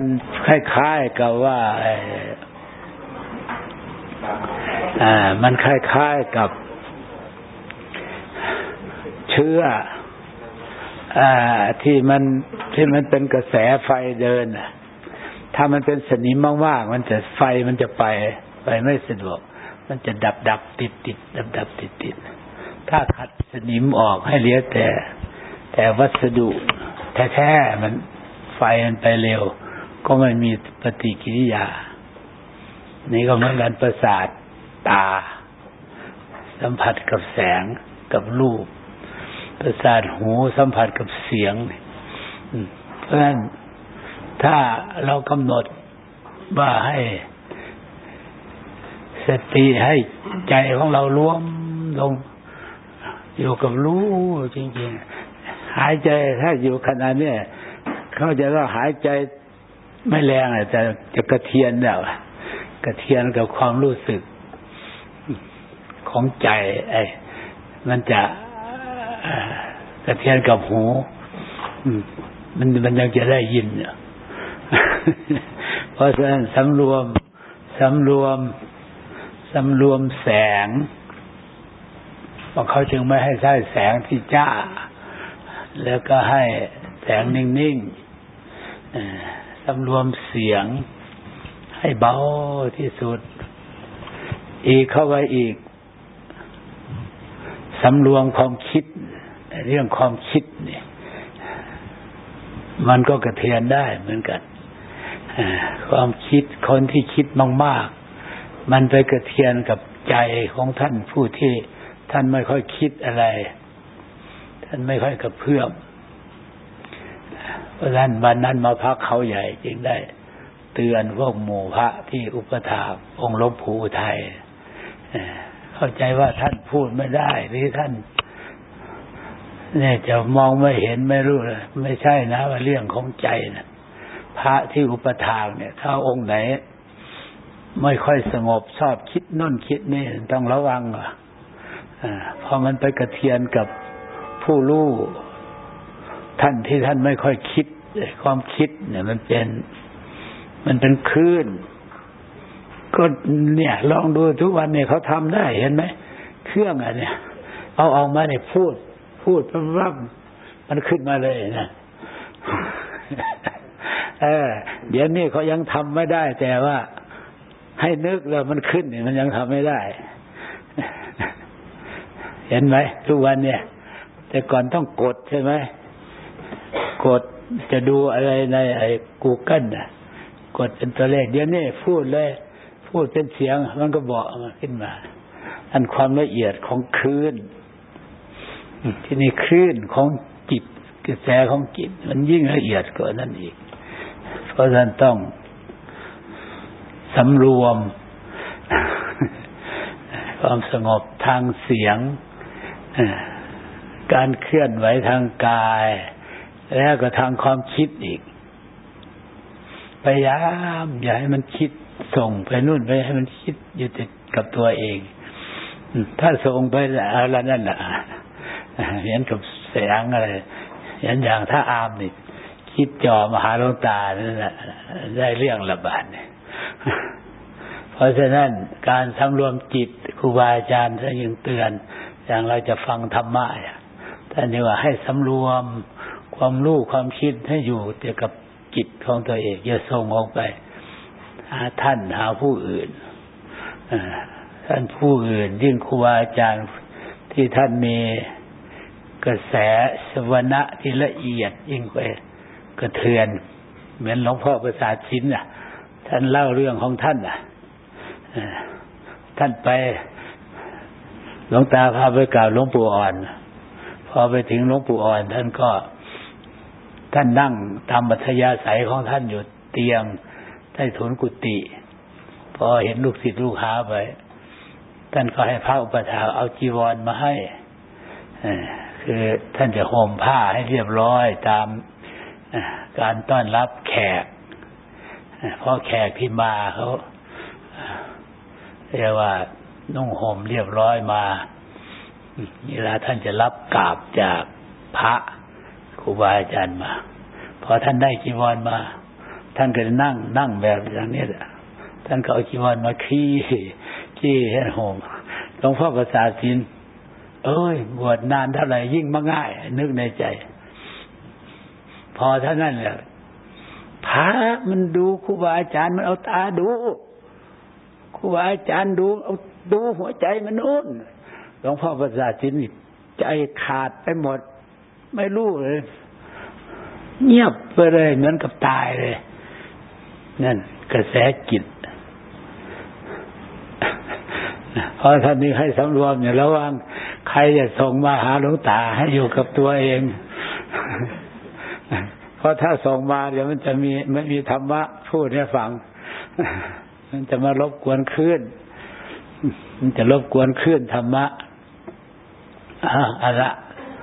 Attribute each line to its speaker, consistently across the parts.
Speaker 1: มันคล้ายๆกับว่าอ่า มันคล้ายๆกับเชื้ออ่าที่มันที่มันเป็นกระแสไฟเดินถ้ามันเป็นสนิมมากๆมันจะไฟมันจะไป ไปไม่สะดวก มันจะดับดับติดติดดับดับติดติดถ้าขัดสนิมออกให้เหลือแต่ แต่วัสดุแท้ๆมันไฟมันไปเร็ว ก็ไม่มีปฏิกิริยา นี่ก็เหมือนกันประสาทตา สัมผัสกับแสงกับรูป ประสาทหูสัมผัสกับเสียง เพราะฉะนั้นถ้าเรากำหนดว่าให้สติให้ใจของเรารวมลง อยู่กับรู้จริงๆ หายใจถ้าอยู่ขนาดนี้เขาจะว่าหายใจ ไม่แรงแต่จะกระเทียนแล้วกระเทียนกับความรู้สึกของใจ ไอ้มันจะกระเทียนกับหูมันมันยังจะได้ยินเนี่ยเพราะฉะนั้นสำรวมสำรวมสำรวมแสงเพราะเขาจึงไม่ให้ใช้แสงที่จ้า แล้วก็ให้แสงนิ่งๆ สำรวมเสียงให้เบาที่สุด อีกเข้าไว้อีกสำรวมความคิด เรื่องความคิดเนี่ยมันก็กระเทือนได้เหมือนกันความคิดคนที่คิดมากๆ มันไปกระเทียนกับใจของท่านผู้ที่ท่านไม่ค่อยคิดอะไร ท่านไม่ค่อยกระเพื่อม เพราะฉะนั้นวันนั้นมาพักเขาใหญ่จึงได้ เตือนพวกหมู่พระที่อุปถาองค์ลวงปู่ไทยเข้าใจว่าท่านพูดไม่ได้หรือท่าน เนี่ยจะมองไม่เห็นไม่รู้เลยไม่ใช่นะว่าเรื่องของใจนะพระที่อุปถากเนี่ย ถ้าองค์ไหน ไม่ค่อยสงบชอบคิดน่นคิดนี่ต้องระวังอะพอมันไปกระเทียนกับผู้รู้ ท่านที่ท่านไม่ค่อยคิดความคิดเนี่ย มันเป็น มันเป็นคลื่นก็เนี่ย ลองดูทุกวันเนี่ยเขาทำได้เห็นไหมเครื่องอะเนี่ย เอาออกมาเนี่ยพูด พูดปั๊บมันขึ้นมาเลยนะเออ เดี๋ยวนี้เขายังทำไม่ได้ แต่ว่าให้นึกแล้วมันขึ้นเนี่ยมันยังทำไม่ได้ เห็นไหมทุกวันเนี่ย แต่ก่อนต้องกดใช่ไหม กดจะดูอะไรในไอ้กูเกิลน่ะกดเป็นตัวเลขเดี๋ยวนี้พูดเลย พูดเป็นเสียง มันก็บอกมาขึ้นมา อันความละเอียดของคลื่นที่นี่คลื่นของจิตกระแสของจิต มันยิ่งละเอียดกว่านั้นอีก เพราะฉะนั้นต้องสำรวม ความสงบทางเสียง การเคลื่อนไหวทางกาย แล้วก็ทางความคิดอีกพยายามอย่าให้มันคิดส่งไปนู่นไปให้มันคิดอยู่ติดกับตัวเอง ถ้าส่งไปอะไรนั่นแหละเห็นกับแสงอะไรเห็นอย่างถ้าอามนี่คิดจอมหาลงตานั่นแหละได้เรื่องระบาดเนี่ยเพราะฉะนั้นการสำรวมจิตครูบาอาจารย์ท่านยังเตือน อย่างเราจะฟังธรรมะท่านนี่ว่าให้สำรวม ความรู้ความคิดให้อยู่เกี่ยวกับจิตของตัวเองอย่าส่งออกไป หาท่านหาผู้อื่นท่านผู้อื่น ยิ่งครูอาจารย์ที่ท่านมีกระแสสวนะที่ละเอียดยิ่งไปกระเทือน เหมือนหลวงพ่อประสาทชินอะ ท่านเล่าเรื่องของท่านอะท่านไปหลวงตาพาไปกล่าวหลวงปู่อ่อน พอไปถึงหลวงปู่อ่อน ท่านก็ ท่านนั่งตามบัธยาศัยของท่านอยู่เตียงใต้ถุนกุฏิพอเห็นลูกศิษย์ลูกหาไป ท่านก็ให้พระอุปถาเอาจีวรมาให้คือท่านจะห่มผ้าให้เรียบร้อยตามการต้อนรับแขกเพราะแขกที่มาเขาเรียกว่านุ่งห่มเรียบร้อยมา เวลาท่านจะรับกราบจากพระ ครูบาอาจารย์มาพอท่านได้จีวรมา ท่านก็นั่งนั่งแบบอย่างนี้แหละท่านก็เอาจีวรมาขี้ขี้ให้โหมหลวงพ่อประสาทสินเอ้ย บวชนานเท่าไหร่ยิ่งมาง่าย นึกในใจ พอเท่านั้นแหละพระมันดูครูบาอาจารย์มันเอาตาดูครูบาอาจารย์ดู เอาดูหัวใจมันนู่นหลวงพ่อประสาทสินใจขาดไปหมด ไม่รู้เลยเงียบไปเลยเหมือนกับตายเลย นั่น กระแสจิตเพราะท่านนี้ให้สำรวมเนี่ยระวังใครจะส่งมาหาหลวงตาให้อยู่กับตัวเอง เพราะถ้าส่งมาเดี๋ยวมันจะมีไม่มีธรรมะพูดให้ฟัง มันจะมารบกวนคลื่นมันจะรบกวนคลื่นธรรมะอะละ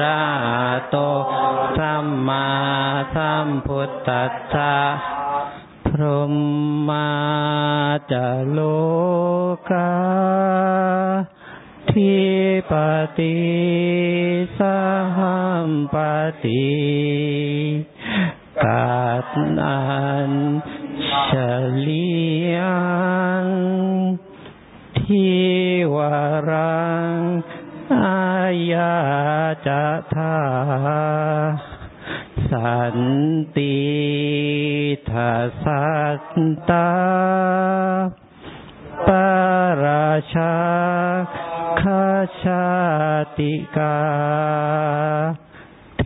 Speaker 2: ระหะโตสัมมาสัมพุทธัสสะพรหมาจะโลกาทิปติสัมปติกาตนันเฉลียงทิวรัง อายาจะทาสันติทัสัตตาปราชาคาชาติกา เท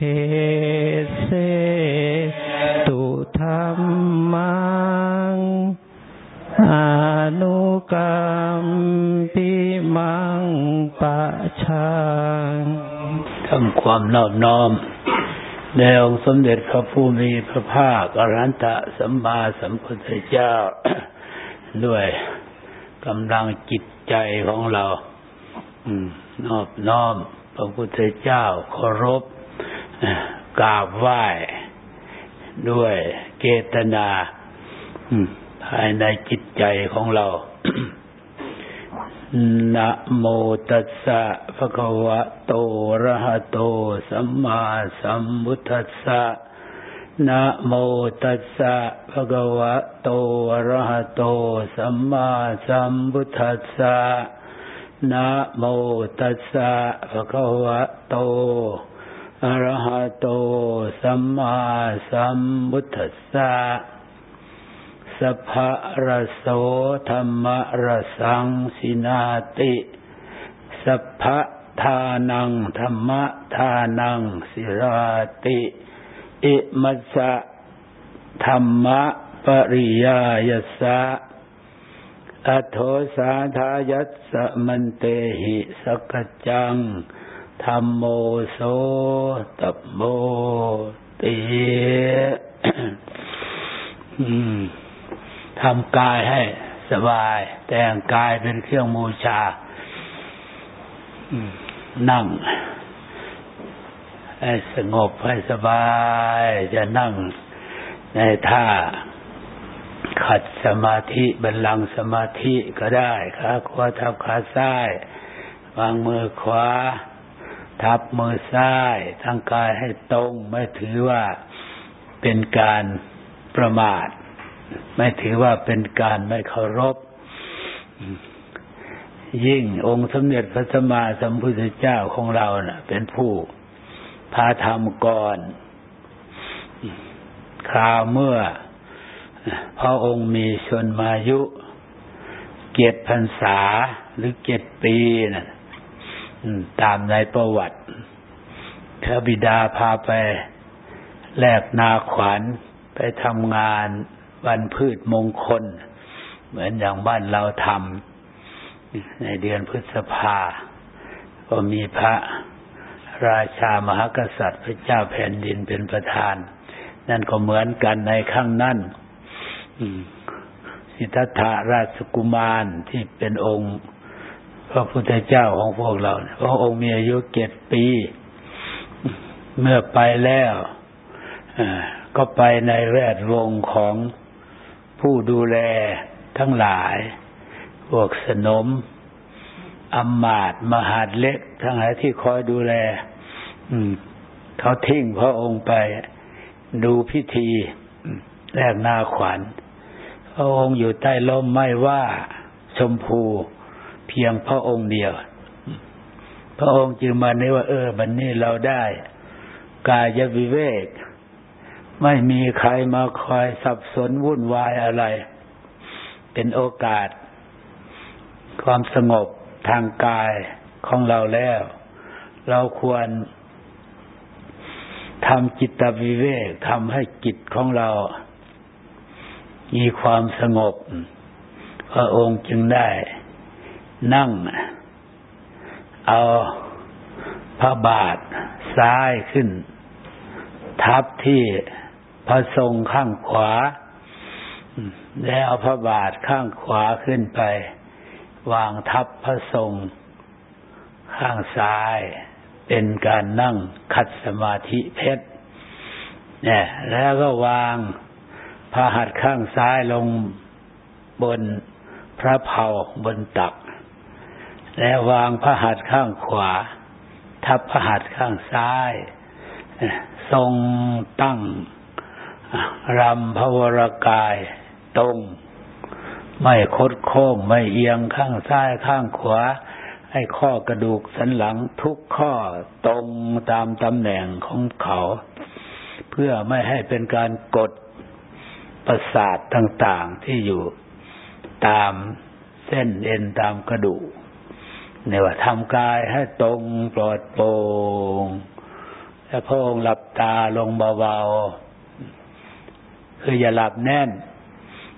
Speaker 2: เสตุธรรมังอนุกรรมปิมังปะ ชัง
Speaker 1: ทำความนอบน้อมในองค์สมเด็จพระผู้มีพระภาคอรันตะสัมมาสัมพุทธเจ้า ด้วยกำลังจิตใจของเรานอบน้อม พระพุทธเจ้าเคารพกราบไหว้ด้วยเจตนาภายในจิตใจของเรา นะโมตัสสะภะคะวะโตระหะโต สัมมาสัมพุทธัสสะนะโมตัสสะภะคะวะโตระหะโต สัมมาสัมพุทธัสสะนะโมตัสสะภะคะวะโตอะระหะโต สัมมาสัมพุทธัสสะ สัพพะรโสธรรมรสังสินาติสัพพะทานังธรรมทานังสิราติ อิมัสะธรรมะปริยายสะอโทสาทายัสสมันเตหิสกจังธรรมโมโสตโมติ ทำกายให้สบาย แต่งกายเป็นเครื่องมูชา นั่ง ให้สงบให้สบาย จะนั่งในท่าขัดสมาธิบันลังสมาธิก็ได้ขาขวาทับขาซ้าย วางมือขวา ทับมือซ้ายทั้งกายให้ตรง ไม่ถือว่าเป็นการประมาท ไม่ถือว่าเป็นการไม่เคารพ ยิ่งองค์สมเด็จพระสัมมาสัมพุทธเจ้าของเรานะ่ะ เป็นผู้พาธรรมก่อนคราวเมื่อพระองค์มีชนมายุเกียรติพรรษาหรือเกียรติปีนะ่ะตามในประวัติพระบิดาพาไปแลกนาขวัญไปทำงาน วันพืชมงคล เหมือนอย่างบ้านเราทำในเดือนพฤษภา ก็มีพระราชามหากษัตริย์พระเจ้าแผ่นดินเป็นประธาน นั่นก็เหมือนกันในข้างนั้นสิทธัตถะราชกุมารที่เป็นองค์พระพุทธเจ้าของพวกเราพระองค์มีอายุเจ็ดปี เมื่อไปแล้วก็ไปในแวดวงของ ผู้ดูแลทั้งหลาย พวกสนมอมมาตมหาดเล็ก ทั้งหลายที่คอยดูแลเขาทิ้งพระองค์ไปดูพิธีแรกนาขวัญ พระองค์อยู่ใต้ลมไม่ว่าชมพูเพียงพระองค์เดียว พระองค์จึงมาเนว่า เออ บันนี้เราได้ กายวิเวก ไม่มีใครมาคอยสับสนวุ่นวายอะไร เป็นโอกาส ความสงบทางกายของเราแล้ว เราควรทำจิตวิเวกทำให้จิตของเรา มีความสงบพระองค์จึงได้ นั่ง เอาพระบาทซ้ายขึ้น ทับที่ พระทรงข้างขวา แล้วเอาพระบาทข้างขวาขึ้นไป วางทับพระทรงข้างซ้าย เป็นการนั่งขัดสมาธิเพชรเนี่ย แล้วก็วางพระหัตถ์ข้างซ้ายลงบนพระเพาบนตัก แล้ววางพระหัตถ์ข้างขวา ทับพระหัตถ์ข้างซ้าย ทรงตั้ง รำพวรกายตรง ไม่คดโค้งไม่เอียงข้างซ้ายข้างขวาให้ข้อกระดูกสันหลังทุกข้อตรงตามตำแหน่งของเขา เพื่อไม่ให้เป็นการกดประสาทต่างๆที่อยู่ตามเส้นเอ็นตามกระดูกเนี่ยว่าทำกายให้ตรงปลอดโปร่งแล้วพระองค์หลับตาลงเบาๆ คืออย่าหลับแน่น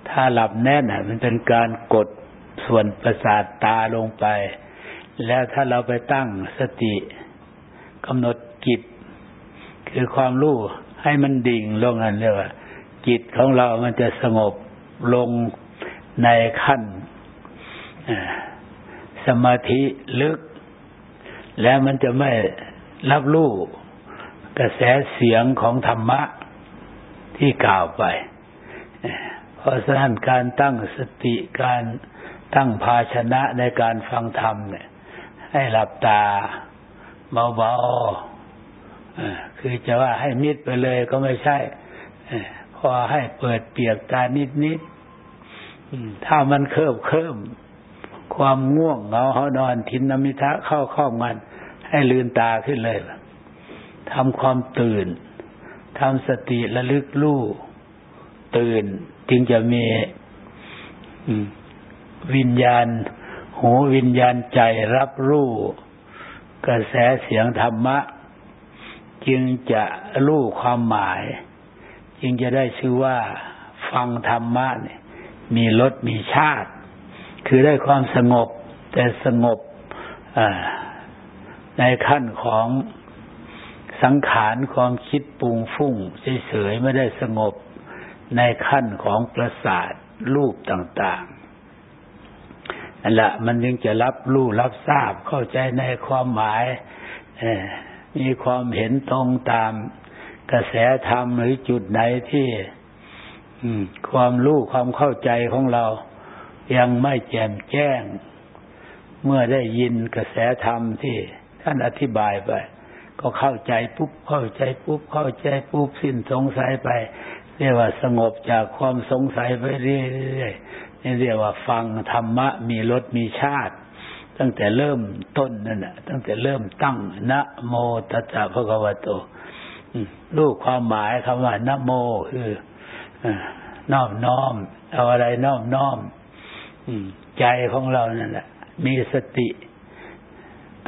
Speaker 1: ถ้าหลับแน่นน่ะ มันเป็นการกดส่วนประสาทตาลงไป แล้วถ้าเราไปตั้งสติกำหนดจิต คือความรู้ให้มันดิ่งลงนั่นเรียกว่าจิตของเรามันจะสงบลงในขั้นสมาธิลึก แล้วมันจะไม่รับรู้กระแสเสียงของธรรมะ ที่กล่าวไป เพราะฉะนั้นการตั้งสติการตั้งภาชนะในการฟังธรรมเนี่ย ให้หลับตาเบาๆคือจะว่าให้มิดไปเลยก็ไม่ใช่พอให้เปิดเปียกตานิดๆถ้ามันเคิบเคิมความง่วงเหงาเขานอนทินนมิทะเข้าข้อมันให้ลืนตาขึ้นเลยทำความตื่น ทำสติระลึกรู้ตื่นจึงจะมีวิญญาณ หูวิญญาณใจรับรู้กระแสเสียงธรรมะ จึงจะรู้ความหมาย จึงจะได้ชื่อว่าฟังธรรมะเนี่ย มีรสมีชาติ คือได้ความสงบ แต่สงบในขั้นของ สังขารความคิดปรุงฟุ้งเฉยๆไม่ได้สงบในขั้นของประสาทรูปต่างๆนั่นแหละมันยังจะรับรู้รับทราบเข้าใจในความหมายมีความเห็นตรงตามกระแสธรรมหรือจุดไหนที่ความรู้ความเข้าใจของเรายังไม่แจ่มแจ้ง เมื่อได้ยินกระแสธรรมที่ท่านอธิบายไป ก็เข้าใจปุ๊บเข้าใจปุ๊บเข้าใจปุ๊บสิ้นสงสัยไป เรียกว่าสงบจากความสงสัยไปเรื่อยนี่เรียกว่าฟังธรรมะมีรสมีชาติ ตั้งแต่เริ่มต้นนั่นแหละตั้งแต่เริ่มตั้งนะโมตัสสะภะคะวะโตรู้ความหมายคำว่านะโมคือน้อมน้อมเอาอะไรน้อมน้อมใจของเรานั่นแหละมีสติ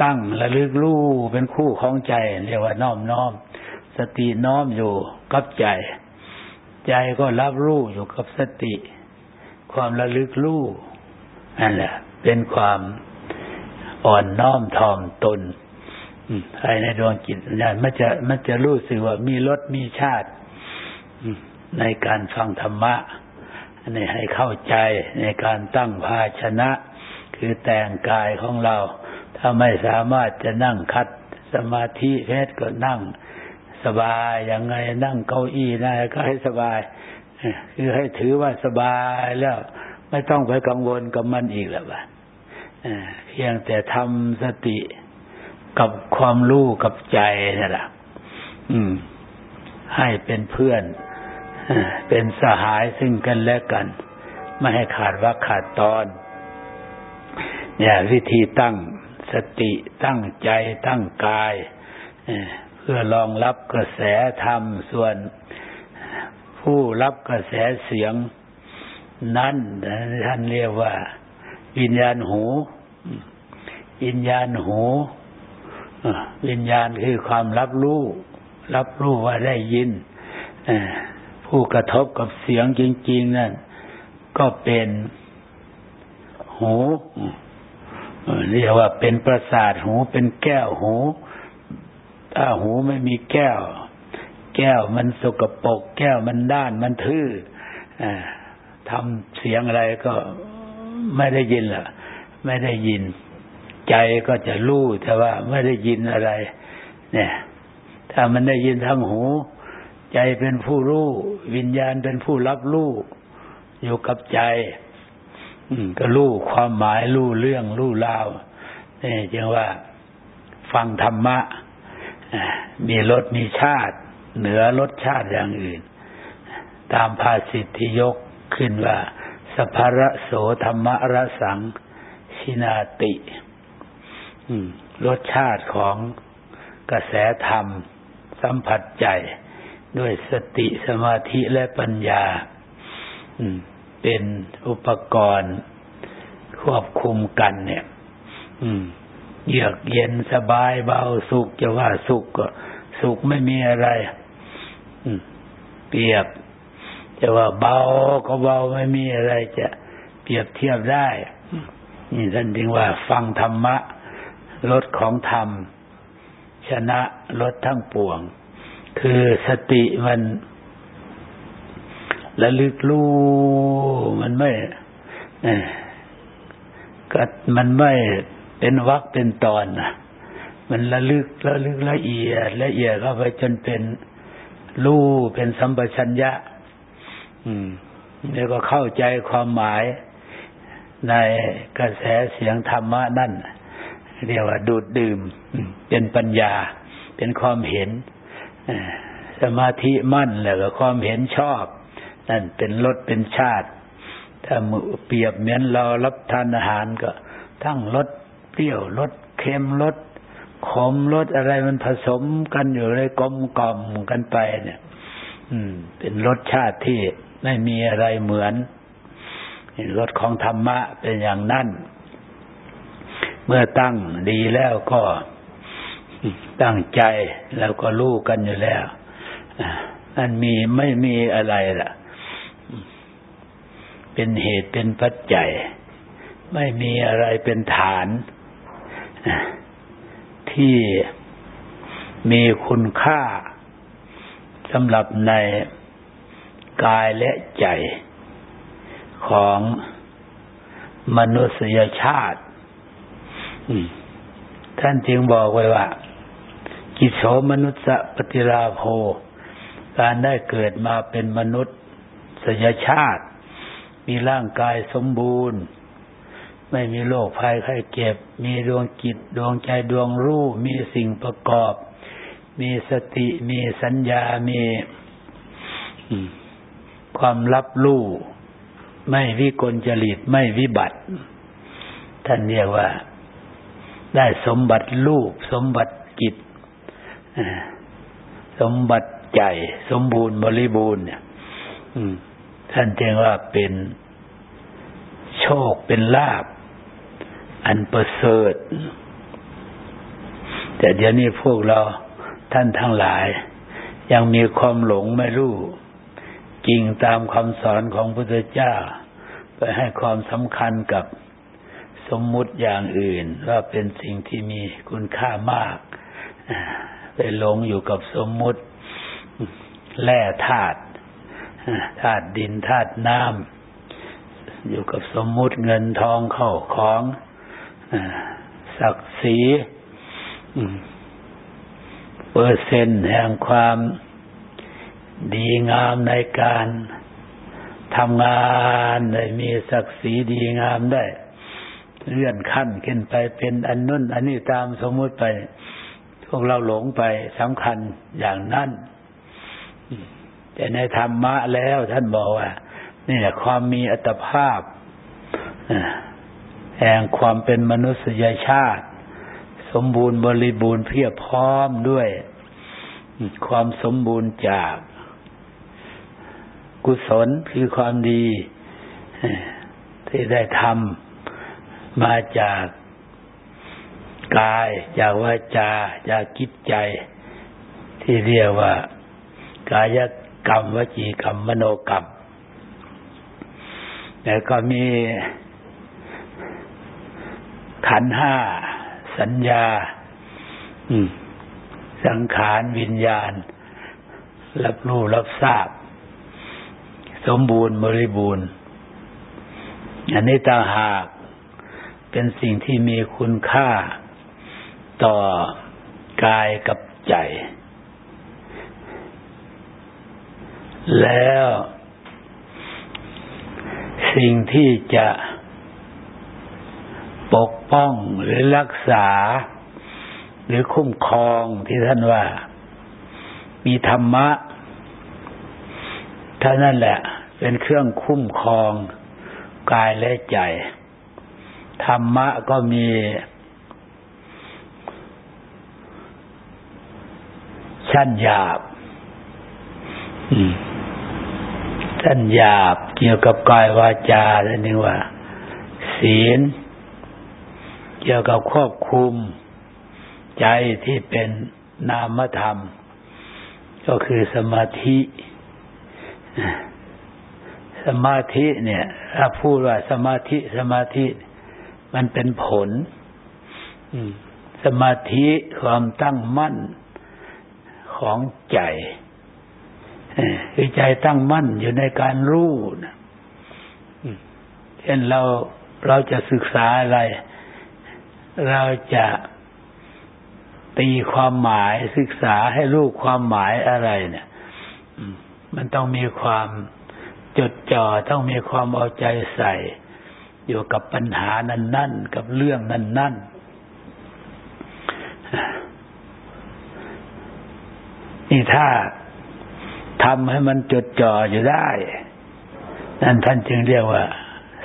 Speaker 1: ตั้งระลึกรู้เป็นคู่ของใจ เรียกว่าน้อมน้อม สติน้อมอยู่กับใจ ใจก็รับรู้อยู่กับสติ ความระลึกรู้นั่นแหละ เป็นความอ่อนน้อมถ่อมตนภายในดวงจิตนั่นมันจะมันจะรู้สึกว่ามีรสมีชาติในการฟังธรรมะในให้เข้าใจในการตั้งภาชนะ คือแต่งกายของเรา ถ้าไม่สามารถจะนั่งคัดสมาธิเพชรก็นั่งสบายยังไงนั่งเก้าอี้นะก็ให้สบาย คือให้ถือว่าสบายแล้วไม่ต้องไปกังวลกับมันอีกแล้วบ้าเพียงแต่ทำสติกับความรู้กับใจนี่แหละให้เป็นเพื่อนเป็นสหายซึ่งกันและกัน ไม่ให้ขาดว่าขาดตอน เนี่ย วิธีตั้ง สติตั้งใจตั้งกายเพื่อรองรับกระแสธรรมส่วนผู้รับกระแสเสียงนั้นท่านเรียกว่า วิญญาณหู วิญญาณหูวิญญาณคือความรับรู้ รับรู้ว่าได้ยินผู้กระทบกับเสียงจริง ๆ นั่นก็เป็นหู เรียกว่าเป็นประสาทหูเป็นแก้วหูถ้าหูไม่มีแก้ว แก้วมันสกปรกแก้วมันด้านมันทื่อทำเสียงอะไรก็ไม่ได้ยินล่ะ ไม่ได้ยิน ใจก็จะรู้แต่ว่าไม่ได้ยินอะไร เนี่ย ถ้ามันได้ยินทางหู ใจเป็นผู้รู้ วิญญาณเป็นผู้รับรู้อยู่กับใจ ก็รู้ความหมายรู้เรื่องรู้รานี่จึงว่าฟังธรรมะมีรสมีชาติ เหนือรสชาติอย่างอื่น ตามภาษิตที่ยกขึ้นว่าสภระโสธรรมรสังชินาติรสชาติของกระแสธรรม สัมผัสใจ ด้วยสติสมาธิและปัญญา เป็นอุปกรณ์ควบคุมกันเนี่ย อืม เยือกเย็นสบายเบาสุขจะว่าสุขก็สุขไม่มีอะไร อืม เปรียบจะว่าเบาก็เบาไม่มีอะไรจะเปรียบเทียบได้ นี่ท่านจึงว่า ฟังธรรมะลดของธรรม ชนะลดทั้งปวง คือสติมัน ระลึกรู้มันไม่ก็มันไม่เป็นวักเป็นตอนนะมันระลึกระลึกละเอียดละเอียดเข้าไปจนเป็นรู้เป็นสัมปชัญญะ อืมแล้วก็เข้าใจความหมายในกระแสเสียงธรรมะนั่น เรียกว่าดูดดื่ม เป็นปัญญา เป็นความเห็นสมาธิมั่นแล้วก็ความเห็นชอบ นั่นเป็นรสเป็นชาติ ถ้ามือเปรียบเหมือนเรารับทานอาหารก็ ทั้งรสเปรี้ยวรสเค็มรสขมรสอะไรมันผสมกันอยู่เลยกลมกล่อมกันไป เนี่ย อืม เป็นรสชาติที่ไม่มีอะไรเหมือนรสของธรรมะเป็นอย่างนั้น เมื่อตั้งดีแล้วก็ตั้งใจแล้วก็รู้กันอยู่แล้วอันมีไม่มีอะไรล่ะ เป็นเหตุเป็นปัจจัย ไม่มีอะไรเป็นฐาน ที่มีคุณค่าสำหรับในกายและใจของมนุษยชาติ ท่านจึงบอกไว้ว่า กิโสมนุษย์ปฏิราโภการได้เกิดมาเป็นมนุษย์สยชาติ มีร่างกายสมบูรณ์ ไม่มีโรคภัยไข้เจ็บ มีดวงจิตดวงใจดวงรู้ มีสิ่งประกอบ มีสติ มีสัญญา มีความรับรู้ ไม่วิกลจริต ไม่วิบัติ ท่านเรียกว่า ได้สมบัติรูป สมบัติจิต สมบัติใจ สมบูรณ์บริบูรณ์เนี่ย ท่านจึงว่าเป็นโชคเป็นลาบ อันประเสริฐ แต่เดี๋ยวนี้พวกเราท่านทั้งหลาย ยังมีความหลงไม่รู้ จริงตามคำสอนของพระพุทธเจ้า ไปให้ความสำคัญกับสมมุติอย่างอื่น ว่าเป็นสิ่งที่มีคุณค่ามาก ไปหลงอยู่กับสมมุติแร่ธาตุ ธาตุดินธาตุน้ำอยู่กับสมมุติเงินทองเข้าของศักดิ์ศรีเปอร์เซ็นต์แห่งความดีงามในการทำงานได้มีศักดิ์ศรีดีงามได้ เลื่อนขั้นขึ้นไปเป็นอันนุ่น อันนี้ตามสมมุติไป พวกเราหลงไปสำคัญอย่างนั้น แต่ในธรรมะแล้วท่านบอกว่า นี่แหละความมีอัตภาพแห่งความเป็นมนุษยชาติ สมบูรณ์บริบูรณ์เพียบพร้อมด้วย ความสมบูรณ์จาก กุศลคือความดีที่ได้ทำมาจากกายจากวาจาจากกิจใจ ที่เรียกว่ากาย กรรมวจีกรรมมโนกรรมแล้วก็มีขันห้า สัญญาสังขารวิญญาณ รับรู้รับทราบ สมบูรณ์บริบูรณ์ อันนี้ต่างหากเป็นสิ่งที่มีคุณค่าต่อกายกับใจ แล้ว สิ่งที่จะปกป้องหรือรักษา หรือคุ้มครองที่ท่านว่า มีธรรมะท่านั่นแหละ เป็นเครื่องคุ้มครองกายและใจ ธรรมะก็มีชั้นหยาบ ชั้นหยาบเกี่ยวกับกายวาจาแล้วนี่ว่า ศีล เกี่ยวกับควบคุม ใจที่เป็นนามธรรม ก็คือสมาธิ สมาธิเนี่ยถ้าพูดว่าสมาธิสมาธิมันเป็นผลสมาธิความตั้งมั่นของใจ คือใจตั้งมั่นอยู่ในการรู้นะเช่นเราเราจะศึกษาอะไร เราจะตีความหมายศึกษาให้รู้ความหมายอะไรเนี่ยมันต้องมีความจดจ่อต้องมีความเอาใจใส่ อยู่กับปัญหานั้นๆกับเรื่องนั้นๆนี่ถ้า ทำให้มันจดจ่ออยู่ได้ นั่นท่านจึงเรียกว่า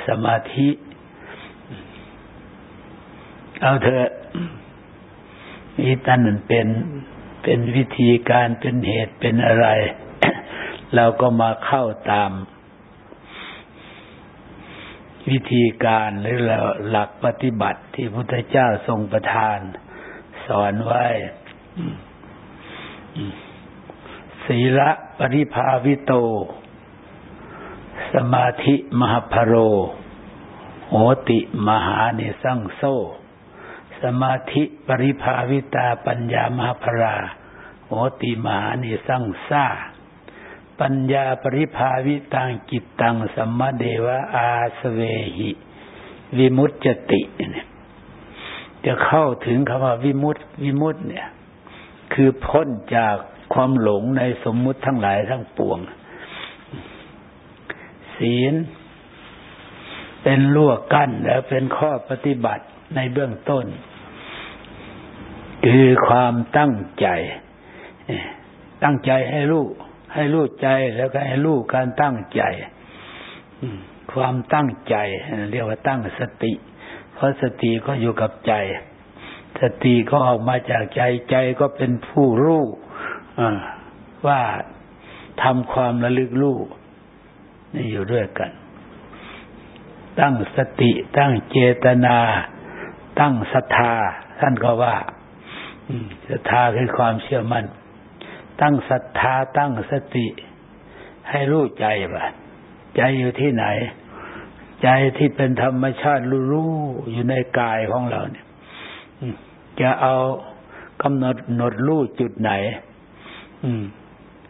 Speaker 1: สมาธิ เอาเถอะนี่ท่านนั้นเป็นเป็นวิธีการเป็นเหตุเป็นอะไร เราก็มาเข้าตาม วิธีการหรือหลักปฏิบัติที่พุทธเจ้าทรงประทาน สอนไว้ศีละ ปริภาวิโต สมาธิมหพโรโหติมหาเนสังโซ สมาธิปริภาวิตาปัญญามหพราโหติมหาเนสังซาปัญญาปริภาวิตังจิตตังสัมมาเดวะอาสเวหิ วิมุตจติเนี่ยจะเข้าถึงคำว่าวิมุตติวิมุตติเนี่ย คือพ้นจาก ความหลงในสมมุติทั้งหลายทั้งปวง ศีลเป็นลวกั้นและเป็นข้อปฏิบัติในเบื้องต้น คือความตั้งใจ ตั้งใจให้รู้ให้รู้ใจแล้วก็ให้รู้การตั้งใจความตั้งใจ เรียกว่าตั้งสติ เพราะสติก็อยู่กับใจ สติก็ออกมาจากใจใจก็เป็นผู้รู้ ว่าทำความระลึกรู้นี่อยู่ด้วยกัน ตั้งสติ ตั้งเจตนา ตั้งศรัทธา ท่านก็ว่าศรัทธาคือความเชื่อมัน่นตั้งศรัทธาตั้งสติ ให้รู้ใจว่าใจอยู่ที่ไหน ใจที่เป็นธรรมชาติรู้อยู่ในกายของเราเนี่ยจะเอากำหนดหนดรู้จุดไหน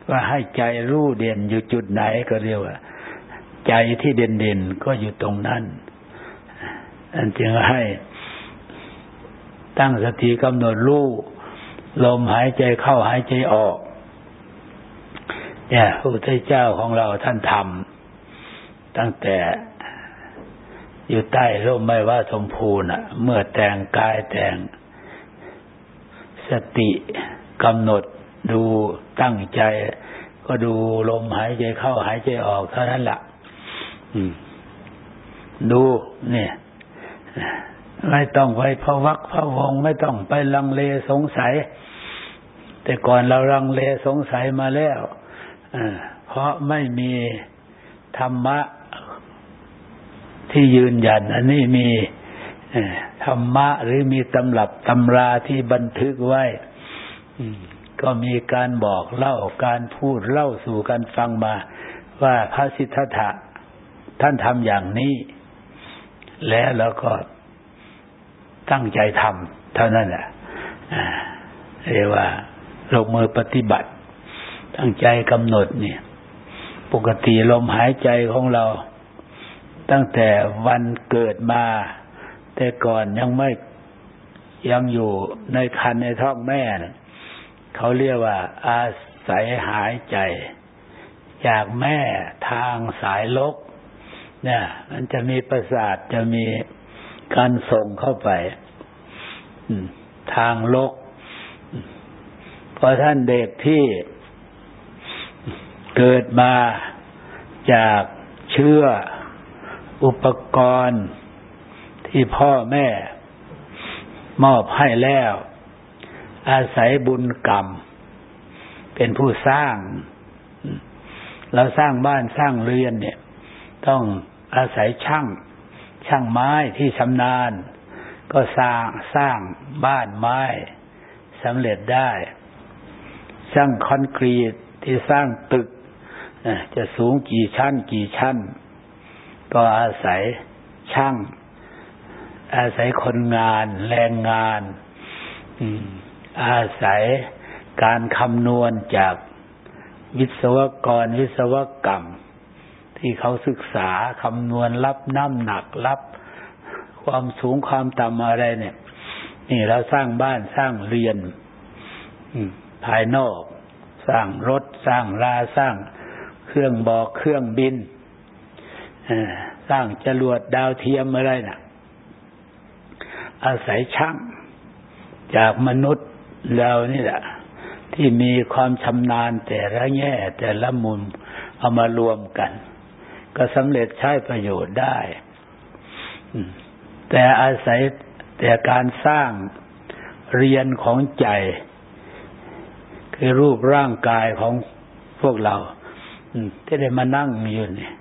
Speaker 1: ว่าให้ใจรู้เด่นอยู่จุดไหนก็เรียกว่า ใจที่เด่นเด่นก็อยู่ตรงนั้น อันจึงให้ ตั้งสติกำหนดรู้ลมหายใจเข้าหายใจออก เนี่ยพระพุทธเจ้าของเราท่านทำตั้งแต่อยู่ใต้ร่มไม้ว่าสมพูนอะ เมื่อแต่งกายแต่ง สติกำหนด ดูตั้งใจ ก็ดูลมหายใจเข้าหายใจออกเท่านั้นละ่ะดู เนี่ย ไม่ต้องไปพะวักพะวง ไม่ต้องไปลังเลสงสัย แต่ก่อนเราลังเลสงสัยมาแล้วเพราะไม่มีธรรมะที่ยืนยัน อันนี้มีธรรมะหรือมีตำรับตำราที่บันทึกไว้ ก็มีการบอกเล่าการพูดเล่าสู่กันฟังมา ว่าพระสิทธัตถะท่านทำอย่างนี้ แล้วเราก็ตั้งใจทำเท่านั้นแหละเรียกว่าลงมือปฏิบัติ ตั้งใจกำหนดเนี่ย ปกติลมหายใจของเรา ตั้งแต่วันเกิดมา แต่ก่อนยังไม่ยังอยู่ในคันในท้องแม่นะ เขาเรียกว่า อาศัยหายใจ จากแม่ทางสายลก เนี่ย มันจะมีประสาทจะมีการส่งเข้าไปทางลกพอท่านเด็กที่เกิดมาจากเชื่ออุปกรณ์ที่พ่อแม่ มอบให้แล้ว อาศัยบุญกรรม เป็นผู้สร้าง เราสร้างบ้านสร้างเรือนเนี่ย ต้องอาศัยช่าง ช่างไม้ที่ชำนาญ ก็สร้างสร้างบ้านไม้สำเร็จได้ สร้างคอนกรีตที่สร้างตึกจะสูงกี่ชั้น กี่ชั้น ก็อาศัยช่าง อาศัยคนงาน แรงงาน อ อาศัยการคำนวณจากวิศวกรวิศวกรรม ที่เขาศึกษาคำนวณรับน้ำหนักรับความสูงความต่ำอะไรเนี่ย นี่เราสร้างบ้านสร้างเรียนภายนอก สร้างรถสร้างราสร้างเครื่องบอกเครื่องบินสร้างจรวดดาวเทียมอะไรนะ่ะ อาศัยช่างจากมนุษย์ เรานี่แหละ ที่มีความชำนาญแต่ละแง่ แต่ละมุมเอามารวมกัน ก็สำเร็จใช้ประโยชน์ได้ แต่อาศัยแต่การสร้างเรียนของใจ คือรูปร่างกายของพวกเราที่ได้มานั่งอยู่นี่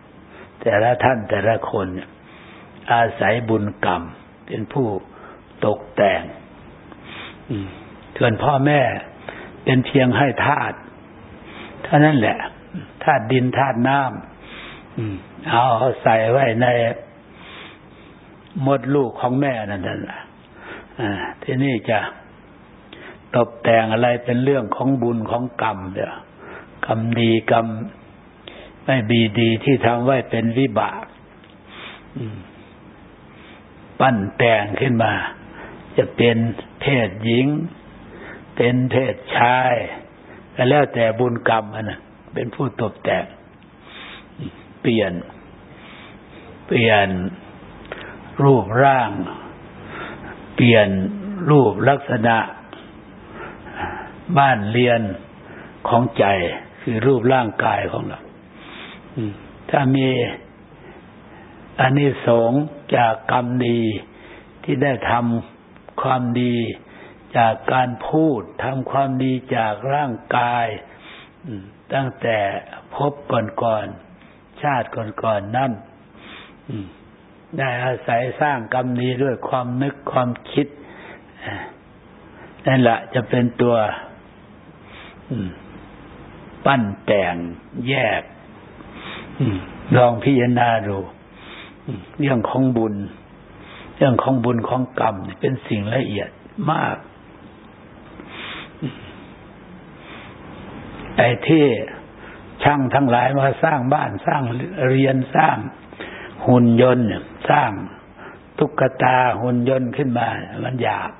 Speaker 1: แต่ละท่านแต่ละคนอาศัยบุญกรรม เป็นผู้ตกแต่ง ส่วนพ่อแม่เป็นเพียงให้ธาตุเท่านั้นแหละธาตุดินธาตุน้ำเอาใส่ไว้ในมดลูกของแม่นั่นแหละที่นี่จะตกแต่งอะไรเป็นเรื่องของบุญของกรรมเดียกรรมดีกรรมไม่บีดีที่ทำไว้เป็นวิบากปั้นแต่งขึ้นมา จะเป็นเพศหญิง เป็นเพศชายก็แล้วแต่บุญกรรมนนะเป็นผู้ตกแต่งเปลี่ยน เปลี่ยนรูปร่าง เปลี่ยนรูปลักษณะ บ้านเรียนของใจคือรูปร่างกายของเราถ้ามีอันนี้สงจากกรรมดีที่ได้ทำความดี จากการพูดทำความดีจากร่างกาย ตั้งแต่พบก่อนๆชาติก่อนๆนั่นได้อาศัยสร้างกรรมดีด้วยความนึกความคิดนั่นแหละจะเป็นตัวปั้นแต่งแยกลองพิจารณาดูเรื่องของบุญ เรื่องของบุญของกรรมเป็นสิ่งละเอียดมาก ไอ้ที่ช่างทั้งหลายมาสร้างบ้านสร้างเรียนสร้างหุ่นยนต์สร้างตุ๊กตาหุ่นยนต์ขึ้นมา มันหยาบ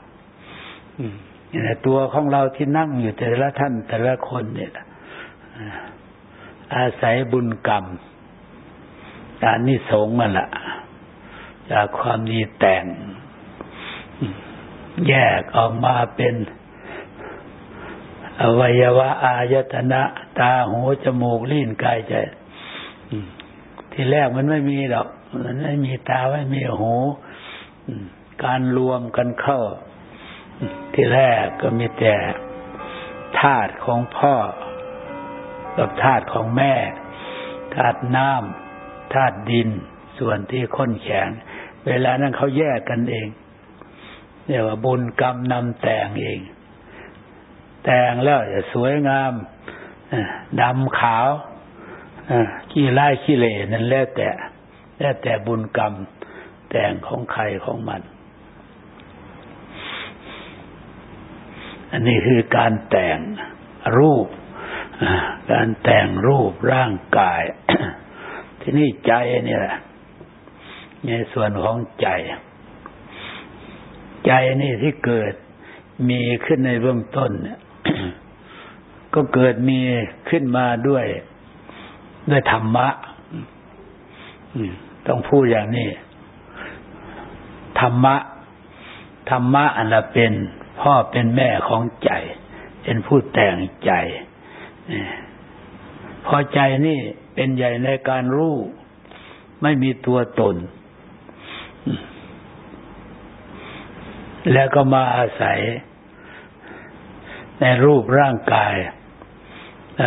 Speaker 1: ตัวของเราที่นั่งอยู่แต่ละท่านแต่ละคนเนี่ยอาศัยบุญกรรมการนิสงมันละจากความดีแต่ง แยกออกมาเป็น อวัยวะอายตนะ ตาหูจมูกลิ้นกายใจที่แรกมันไม่มีหรอก มันไม่มีตาไม่มีหูการรวมกันเข้า ที่แรกก็มีแต่ธาตุของพ่อ กับธาตุของแม่ธาตุน้ำธาตุดิน ส่วนที่ข้นแข็งเวลานั้นเขาแยกกันเองเรียกว่าบุญกรรมนำแต่งเอง แต่งแล้วจะสวยงามดำขาวขี้ไล่ขี้เหร่นั่นแล้วแต่แล้วแต่บุญกรรม แต่งของใครของมัน อันนี้คือการแต่งรูป การแต่งรูปร่างกาย ที่นี่ใจนี่แหละ ในส่วนของใจ ใจนี่ที่เกิดมีขึ้นในเบื้องต้นเนี่ย ก็เกิดมีขึ้นมาด้วย ด้วยธรรมะต้องพูดอย่างนี้ ธรรมะ ธรรมะอันละเป็นพ่อเป็นแม่ของใจ เป็นผู้แต่งใจพอใจนี่เป็นใหญ่ในการรู้ ไม่มีตัวตน แล้วก็มาอาศัย ในรูปร่างกาย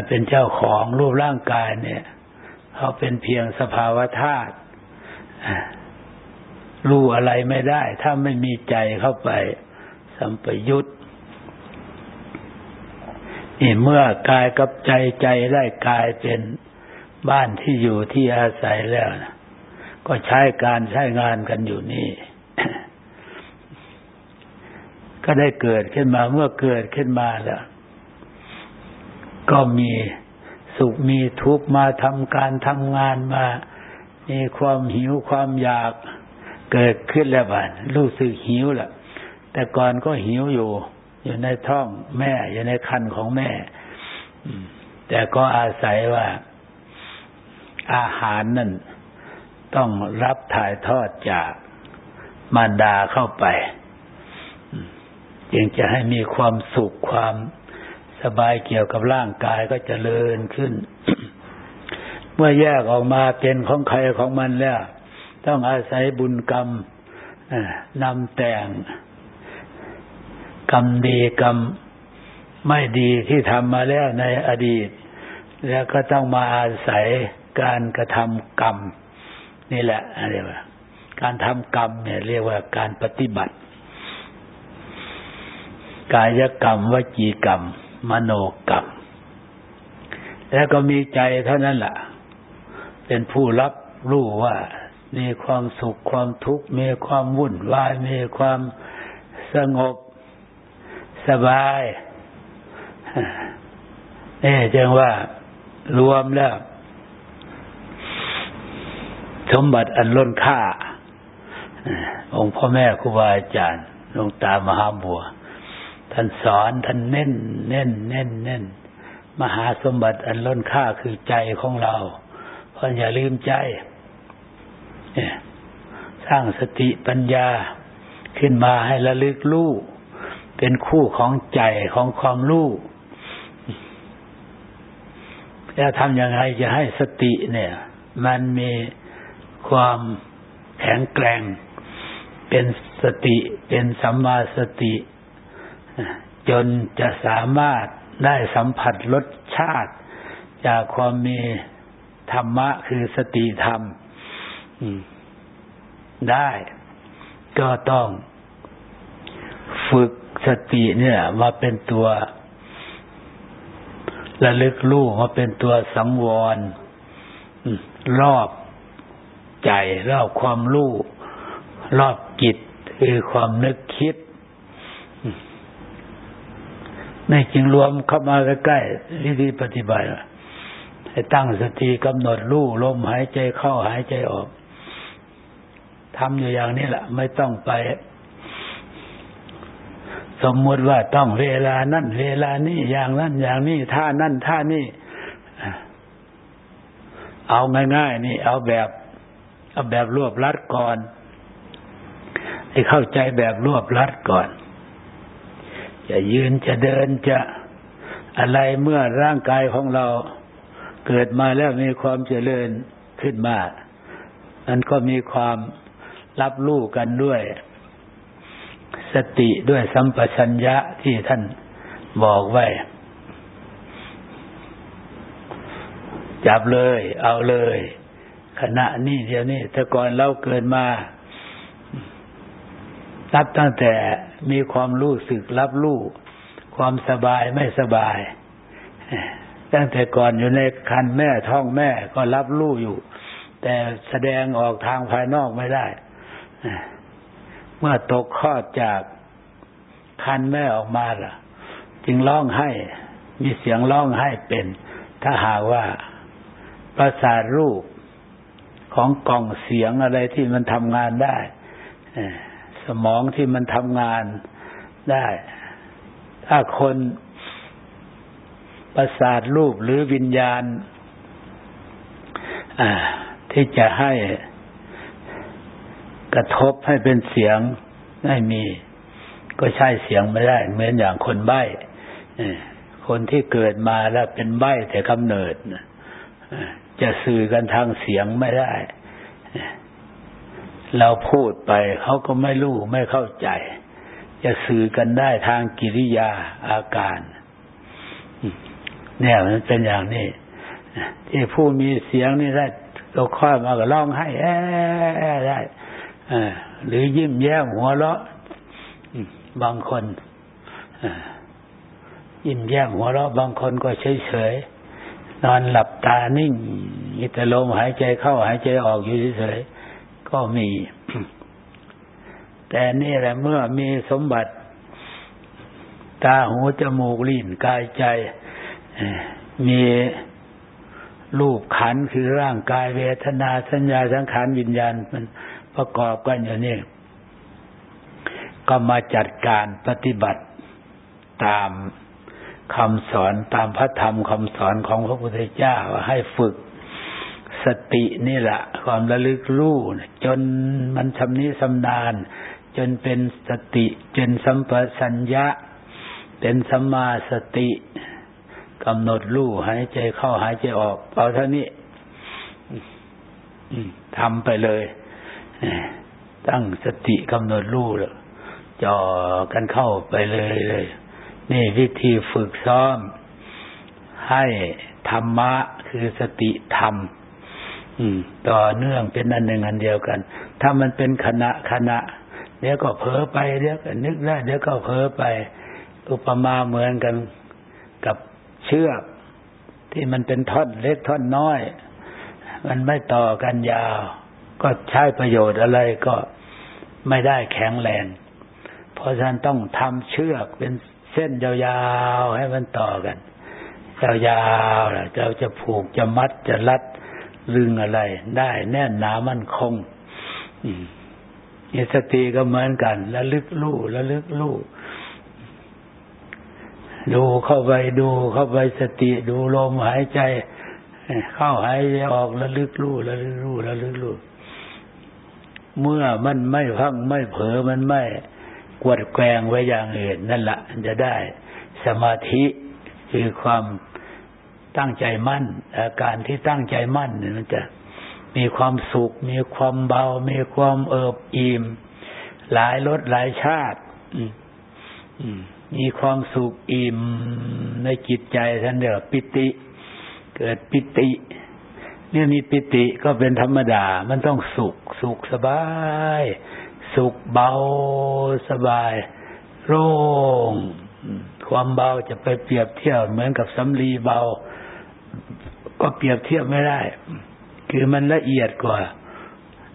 Speaker 1: เป็นเจ้าของรูปร่างกายเนี่ยเขาเป็นเพียงสภาวะธาตุรู้อะไรไม่ได้ ถ้าไม่มีใจเข้าไป สัมปยุตนี่เมื่อกายกับใจใจได้กายเป็นบ้านที่อยู่ที่อาศัยแล้วนะก็ใช้การใช้งานกันอยู่นี่ ก็ได้เกิดขึ้นมาเมื่อเกิดขึ้นมาแล้ว ก็มีสุขมีทุกข์มาทำการทำงานมา มีความหิวความอยากเกิดขึ้นแล้วบ้านรู้สึกหิวแหละแต่ก่อนก็หิวอยู่ อยู่ในท้องแม่ อยู่ในคันของแม่แต่ก็อาศัยว่า อาหารนั่นต้องรับถ่ายทอดจากมารดาเข้าไป จึงจะให้มีความสุขความสบายเกี่ยวกับร่างกายก็จเจริญขึ้น เมื่อแยกออกมาเป็นของใครของมันแล้ว ต้องอาศัยบุญกรรมนำแต่ง กรรมดีกรรมไม่ดีที่ทำมาแล้วในอดีต แล้วก็ต้องมาอาศัยการกระทำกรรม นี่แหละเรียกว่า การทำกรรมเนี่ยเรียกว่าการปฏิบัติ กายกรรมวจีกรรม มโนกรรม แล้วก็มีใจเท่านั้นแหละเป็นผู้รับรู้ว่า มีความสุขความทุกข์มีความวุ่นวายมีความสงบ สบายนี่จึงว่ารวมแล้วสมบัติอันล้นค่าองค์พ่อแม่ครูบาอาจารย์หลวงตามหาบัว ท่านสอนท่านเน้นเน้นเน้นเน้นมหาสมบัติอันล้นค่าคือใจของเรา เพราะอย่าลืมใจสร้างสติปัญญาขึ้นมาให้ระลึกรู้เป็นคู่ของใจของความรู้จะทำยังไงจะให้สติเนี่ย มันมีความแข็งแกร่ง เป็นสติ เป็นสัมมาสติ จนจะสามารถได้สัมผัสรสชาติ จากความมีธรรมะคือสติธรรมได้ก็ต้องฝึกสติเนี่ย มาเป็นตัวระลึกรู้มาเป็นตัวสังวรรอบใจ รอบความรู้ รอบจิต คือความนึกคิดในี่จึงรวมเข้ามาใกล้ๆวิธีปฏิบัติให้ตั้งสติกำหนดรู้ลมหายใจเข้าหายใจออกทำอยู่อย่างนี้แหละไม่ต้องไป สมมติว่าต้องเวลานั่นเวลานี้อย่างนั้นอย่างนี้ท่านั่นท่านี้เอาง่ายๆนี่ เอาแบบ เอาแบบรวบรัดก่อนให้เข้าใจแบบรวบรัดก่อน จะยืนจะเดินจะอะไรเมื่อร่างกายของเราเกิดมาแล้วมีความเจริญขึ้นมามันก็มีความรับรู้กันด้วย สติด้วยสัมปชัญญะที่ท่านบอกไว้ จับเลย เอาเลย ขณะนี้เดี๋ยวนี้แต่ก่อนเราเกิดมา นับตั้งแต่มีความรู้สึกรับรู้ความสบายไม่สบาย ตั้งแต่ก่อนอยู่ในคันแม่ท้องแม่ก็รับรู้อยู่ แต่แสดงออกทางภายนอกไม่ได้เมื่อตกคลอดจากคันแม่ออกมาล่ะ จึงร้องไห้ มีเสียงร้องไห้เป็น ถ้าหากว่าประสาทรูปของกล่องเสียงอะไรที่มันทำงานได้ สมองที่มันทำงานได้ ถ้าคนประสาทรูปหรือวิญญาณที่จะให้กระทบให้เป็นเสียงไม่มี ก็ใช้เสียงไม่ได้ เหมือนอย่างคนใบ้คนที่เกิดมาแล้วเป็นใบ้แต่กำเนิดจะสื่อกันทางเสียงไม่ได้ เราพูดไปเขาก็ไม่รู้ไม่เข้าใจ จะสื่อกันได้ทางกิริยาอาการ เนี่ยมันเป็นอย่างนี้ที่ผู้มีเสียงนี่ได้เราค่อยมาก็ร้องให้แอ่ได้หรือยิ้มแย้มหัวเราะบางคนยิ้มแย้มหัวเราะบางคนก็เฉยเฉยนอนหลับตานิ่งมีแต่ลมหายใจเข้าหายใจออกอยู่เฉย ก็มี แต่นี่แหละเมื่อมีสมบัติ ตาหูจมูกลิ้นกายใจ มีรูปขันคือร่างกายเวทนาสัญญาสังขารวิญญาณมันประกอบกันอย่างนี้ ก็มาจัดการปฏิบัติตามคำสอนตามพระธรรมคำสอนของพระพุทธเจ้าให้ฝึก สตินี่แหละความระลึกรู้จนมันชำนิชำนาญ จนเป็นสติจนสัมปสัญญะ เป็นสัมมาสติกำหนดรู้หายใจเข้าหายใจออก เอาเท่านี้ทำไปเลยตั้งสติกำหนดรู้เลยจ่อกันเข้าไปเลยเลย นี่วิธีฝึกซ้อมให้ธรรมะคือสติธรรม ต่อเนื่องเป็นอันหนึ่งอันเดียวกัน ถ้ามันเป็นขณะขณะเดี๋ยวก็เผลอไปเดี๋ยวก็นึกได้เดี๋ยวก็เผลอไป อุปมาเหมือนกันกับเชือก ที่มันเป็นท่อนเล็กท่อนน้อย มันไม่ต่อกันยาว ก็ใช้ประโยชน์อะไรก็ไม่ได้แข็งแรงเพราะฉะนั้นต้องทำเชือกเป็นเส้นยาวๆให้มันต่อกันยาวๆเราจะผูกจะมัดจะรัด ลึงอะไร ได้แน่นหนามั่นคงนี่สติก็เหมือนกันแล้วลึกลู่แล้วลึกลู่ดูเข้าไปดูเข้าไปสติ ดูลมหายใจ เข้าหายใจออกแล้วลึกลู่แล้วลึกลู่แล้วลึกลู่เมื่อมันไม่พังไม่เผลอมันไม่กวดแกงไว้อย่างอื่นนั่นแหละจะได้สมาธิคือความ ตั้งใจมั่น อาการที่ตั้งใจมั่นเนี่ยมันจะมีความสุข มีความเบา มีความเอิบอิ่มหลายรสหลายชาติมีความสุขอิ่มในจิตใจท่านเดียวปิติ เกิดปิติเนี่ยมีปิติก็เป็นธรรมดา มันต้องสุข สุขสบาย สุขเบาสบาย โล่งความเบาจะไปเปรียบเทียบเหมือนกับสำลีเบา ก็เปรียบเทียบไม่ได้ คือมันละเอียดกว่า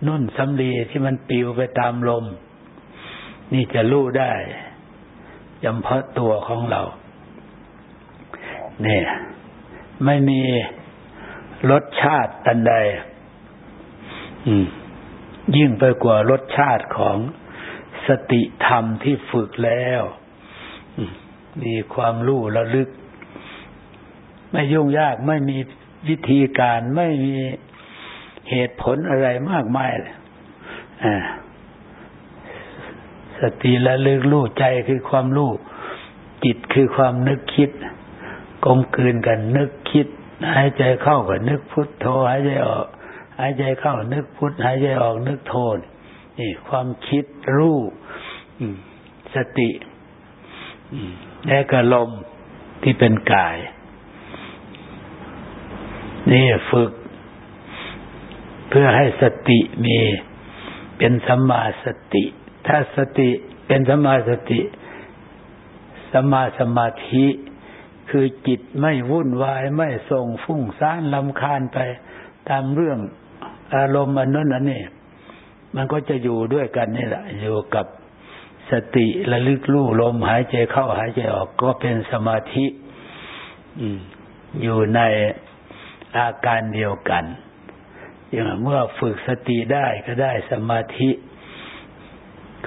Speaker 1: นุ่นสำลีที่มันปิวไปตามลม นี่จะรู้ได้จำเพาะตัวของเรา เนี่ย ไม่มีรสชาติอันใดยิ่งไปกว่ารสชาติของสติธรรมที่ฝึกแล้วมีความรู้ระลึก ไม่ยุ่งยากไม่มี วิธีการไม่มีเหตุผลอะไรมากมายเลยสติระลึกรู้ใจคือความรู้จิตคือความนึกคิดกลมกลืนกันนึกคิดหายใจเข้ากับนึกพุทโธหายใจออกหายใจเข้านึกพุทหายใจออกนึกโทนนี่ความคิดรู้สติและก็ลมที่เป็นกาย นี่ฝึก เพื่อให้สติมีเป็นสัมมาสติ ถ้าสติเป็นสัมมาสติสัมมาสมาธิ คือจิตไม่วุ่นวายไม่ส่งฟุ้งซ่านลำคาญไป ตามเรื่องอารมณ์อันนั้นอันนี้มันก็จะอยู่ด้วยกันนี่แหละ อยู่กับสติระลึกรู้ลมหายใจเข้าหายใจออกก็เป็นสมาธิอยู่ใน อาการเดียวกันอย่างเมื่อฝึกสติได้ก็ได้สมาธิ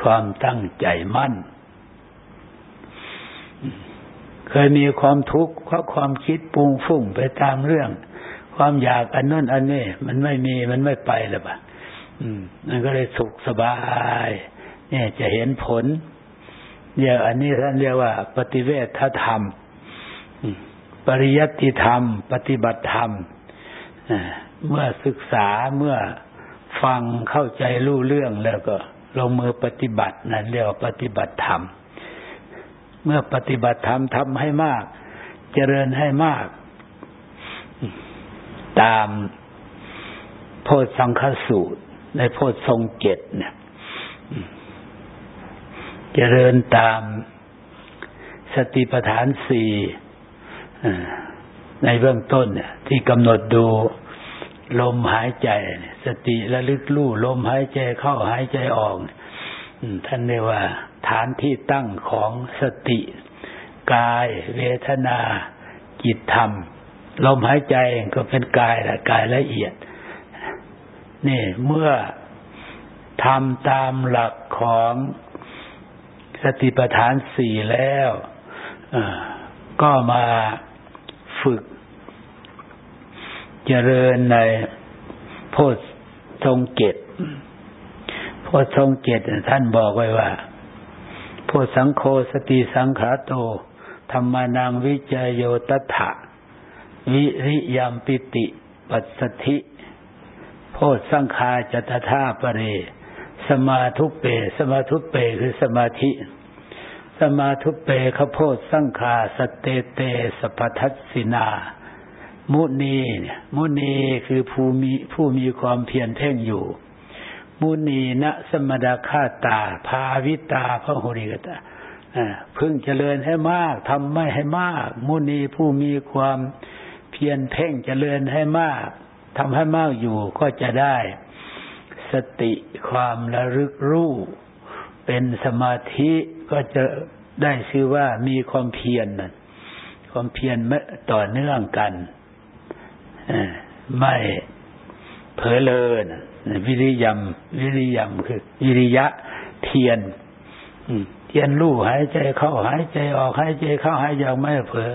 Speaker 1: ความตั้งใจมั่น เคยมีความทุกข์เพราะความคิดปุงฟุ้งไปตามเรื่อง ความอยากอันนั้นอันนี้มันไม่มีมันไม่ไปหรอปะอืมมันก็เลยสุขสบาย เนี่ยจะเห็นผลเรียกอันนี้ท่านเรียกว่า ปฏิเวทธรรม ปริยัติธรรม ปฏิบัติธรรม เมื่อศึกษาเมื่อฟังเข้าใจรู้เรื่องแล้วก็ลงมือปฏิบัตินั่นเรียกว่าปฏิบัติธรรม เมื่อปฏิบัติธรรมทำให้มาก เจริญให้มาก ตามโพธสังฆสูตร ในโพธิทรงเจตเนี่ยเจริญตามสติปัฏฐานสี่ ในเบื้องต้นเนี่ยที่กำหนดดูลมหายใจ สติระลึกรู้ลมหายใจเข้าหายใจออกท่านเรียกว่า ฐานที่ตั้งของสติ กาย เวทนา จิตธรรม ลมหายใจก็เป็นกายละกายละเอียด นี่เมื่อทำตามหลักของสติปัฏฐานสี่แล้วก็มาฝึก เจริญในโพธทรงเกตโพธทรงเกตท่านบอกไว้ว่าโพสังโฆสติสังขาโต ธรรมานังวิจโยตถะ วิริยามปิติ ปัสสธิ โพสังคาจตถาปเร สมาทุเป สมาทุเปคือสมาธิ สมาทุเปขโพสังคาสเตเตสปทัสสินา มุนีมุนีคือผู้มีผู้มีความเพียรเพ่งอยู่ มุนีนะสมดาคาตา ภาวิตาพระโหริกตาพึ่งเจริญให้มากทำไม่ให้มาก มุนีผู้มีความเพียรเพ่งเจริญให้มากทำให้มากอยู่ก็จะได้ สติความระลึกรู้ เป็นสมาธิก็จะได้ชื่อว่ามีความเพียรนั่นความเพียรต่อเนื่องกัน ไม่เผลอเลนวิริยมวิริยมคือ วิริยะเทียนเทียนลู่หายใจเข้าหายใจออกหายใจเข้าหายใจออกไม่เผลอ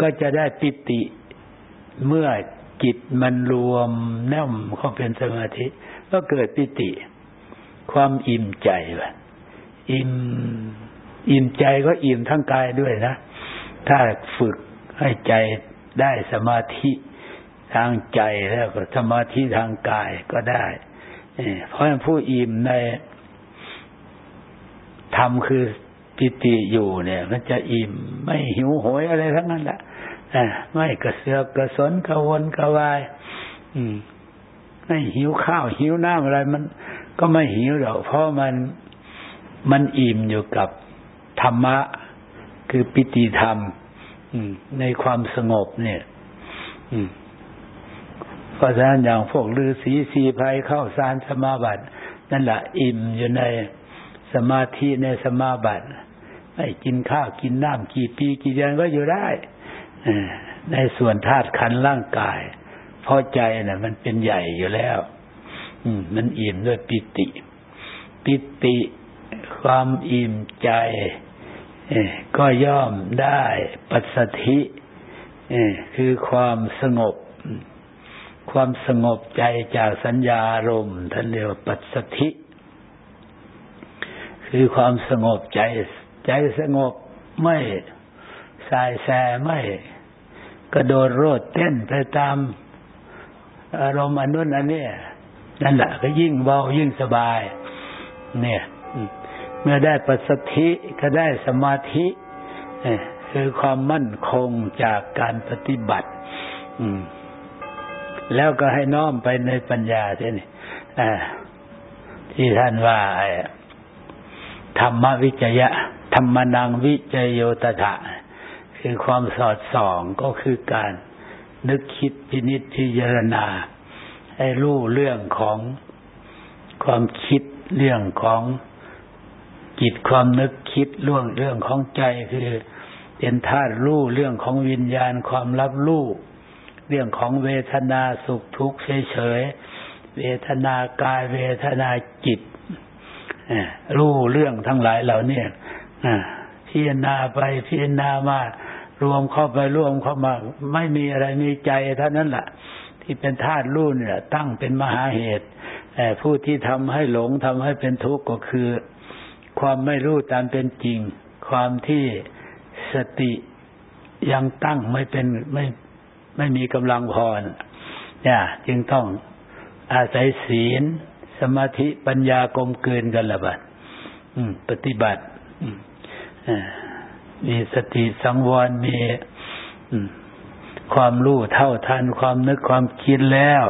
Speaker 1: ก็จะได้ปิติเมื่อจิตมันรวมแน่มเข้าเป็นสมาธิ ก็เกิดปิติ ความอิ่มใจว่ะอิ่มอิ่มใจก็อิ่มทั้งกายด้วยนะ ถ้าฝึกให้ใจได้สมาธิ ทางใจแล้วก็สมาธิทางกายก็ได้เพราะผู้อิ่มในธรรมคือปิติอยู่เนี่ย มันจะอิ่มไม่หิวโหยอะไรทั้งนั้นแหละไม่กระเสือกกระสนกระวนกระวาย อืมไม่หิวข้าวหิวน้ำอะไร มันก็ไม่หิวหรอกเพราะมันมันอิ่มอยู่กับธรรมะ คือปิติธรรมในความสงบเนี่ย อืม ราะฉะนั้นอย่างพวกฤาษีสีภัยเข้าสารสมาบัตินั่นแหละอิ่มอยู่ในสมาธิในสมาบัติไม่กินข้าวกินน้ำกี่ปีกี่เดือนก็อยู่ได้ในส่วนธาตุขันร่างกายเพราะใจน่ะ มันเป็นใหญ่อยู่แล้ว อืมมันอิ่มด้วยปิติ ปิติ ความอิ่มใจก็ย่อมได้ปัสสธิคือความสงบ ความสงบใจจากสัญญาอารมณ์ท่านเรียกว่าปัสสธิ คือความสงบใจ ใจสงบไม่สายแสไม่กระโดดโลดเต้นไปตามอารมณ์อันนู้นอันนี้นั่นแหละก็ยิ่งเบายิ่งสบาย เนี่ย เมื่อได้ปัสสธิก็ได้สมาธิคือความมั่นคงจากการปฏิบัติ อืม แล้วก็ให้น้อมไปในปัญญาที่นี่ที่ท่านว่าธรรมวิจยะ ธรรมนังวิจโยตถะ คือความสอดส่องก็คือการนึกคิดพินิจพิจารณาให้รู้เรื่องของความคิดเรื่องของจิตความนึกคิดเรื่องเรื่องของใจคือเป็นธาตุรู้เรื่องของวิญญาณความรับรู้ เรื่องของเวทนาสุขทุกข์เฉยๆ เวทนากายเวทนาจิตรู้เรื่องทั้งหลายเหล่านี้พิจารณาไปพิจารณามารวมเข้าไปรวมเข้ามา ไม่มีอะไรมีใจเท่านั้นแหละที่เป็นธาตุรู้เนี่ย ตั้งเป็นมหาเหตุผู้ที่ทำให้หลงทำให้เป็นทุกข์ก็คือ ความไม่รู้ตามเป็นจริง ความที่สติยังตั้งไม่เป็นไม่ ไม่มีกำลังพอเนี่ยจึงต้องอาศัยศีล สมาธิปัญญากลมเกลืนกันละบัดปฏิบัติมีสติสังวรมีความรู้เท่าทันความนึกความคิดแล้ว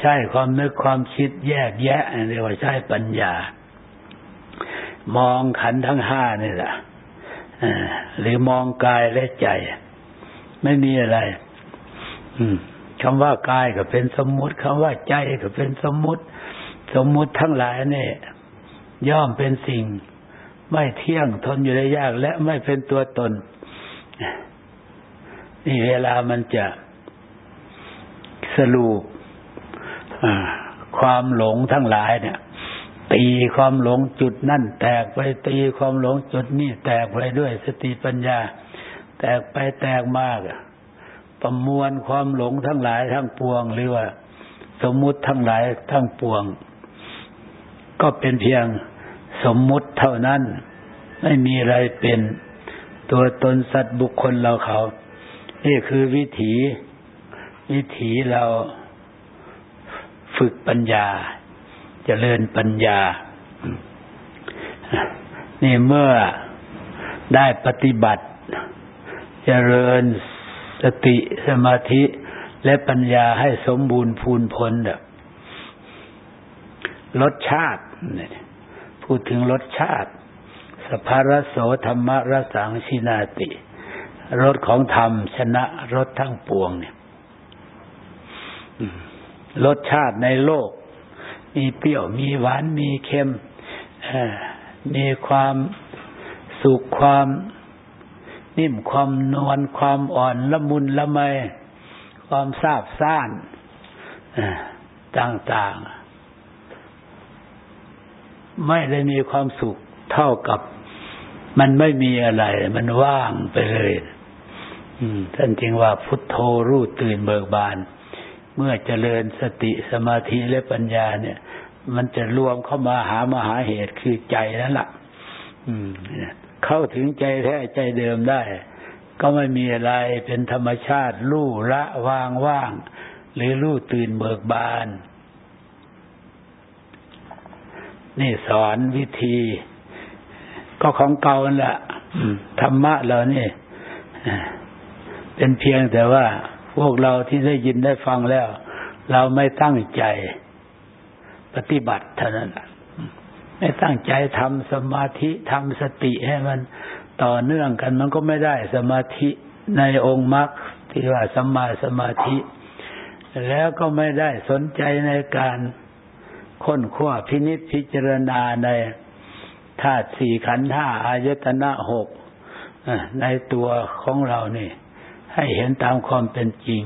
Speaker 1: ใช่ความนึกความคิดแยกแยะเรียกว่าใช่ปัญญา มองขันทั้งห้านี่แหละหรือมองกายและใจ ไม่มีอะไรคำว่ากายก็เป็นสมมุติคำว่าใจก็เป็นสมมุติ สมมุติทั้งหลายนี่ย่อมเป็นสิ่ง ไม่เที่ยงทนอยู่ได้ยาก และไม่เป็นตัวตน นี่เวลามันจะสรุปความหลงทั้งหลายเนี่ย ตีความหลงจุดนั่นแตกไปตีความหลงจุดนี่แตกไปด้วยสติปัญญา แตกไปแตกมากประมวลความหลงทั้งหลายทั้งปวง หรือว่า สมมุติทั้งหลายทั้งปวง ก็เป็นเพียงสมมุติเท่านั้น ไม่มีอะไรเป็นตัวตนสัตว์บุคคลเราเขา นี่คือวิถี วิถีเราฝึกปัญญาจเจริญปัญญา นี่เมื่อได้ปฏิบัติ เจริญสติสมาธิและปัญญาให้สมบูรณ์พูนพ้นแบบรสชาติ พูดถึงรสชาติ สภารโสธรรมรสังชินาติรสของธรรม ชนะรสทั้งปวงเนี่ยรสชาติในโลก มีเปรี้ยวมีหวานมีเค็มมีความสุขความ นิ่มความนวลความอ่อนละมุนละไม ความซาบซ่านต่างๆ ไม่ได้มีความสุขเท่ากับ มันไม่มีอะไร มันว่างไปเลยท่านจึงว่าพุทโธรู้ตื่นเบิกบาน เมื่อเจริญสติสมาธิและปัญญาเนี่ย มันจะรวมเข้ามาหามาหาเหตุคือใจนั่นแหละ เข้าถึงใจแท้ใจเดิมได้ ก็ไม่มีอะไรเป็นธรรมชาติรู้ละวางว่าง หรือรู้ตื่นเบิกบาน นี่สอนวิธี ก็ของเก่านั่นแหละธรรมะเรานี่เป็นเพียงแต่ว่า พวกเราที่ได้ยินได้ฟังแล้ว เราไม่ตั้งใจ ปฏิบัติเท่านั้น ไม่ตั้งใจทำสมาธิทำสติให้มันต่อเนื่องกันมันก็ไม่ได้สมาธิในองค์มรรคที่ว่าสัมมาสมาธิ แล้วก็ไม่ได้สนใจในการค้นคว้าพินิจพิจารณาในธาตุสี่ขันธ์ห้าอายตนะหกในตัวของเรานี่ ให้เห็นตามความเป็นจริง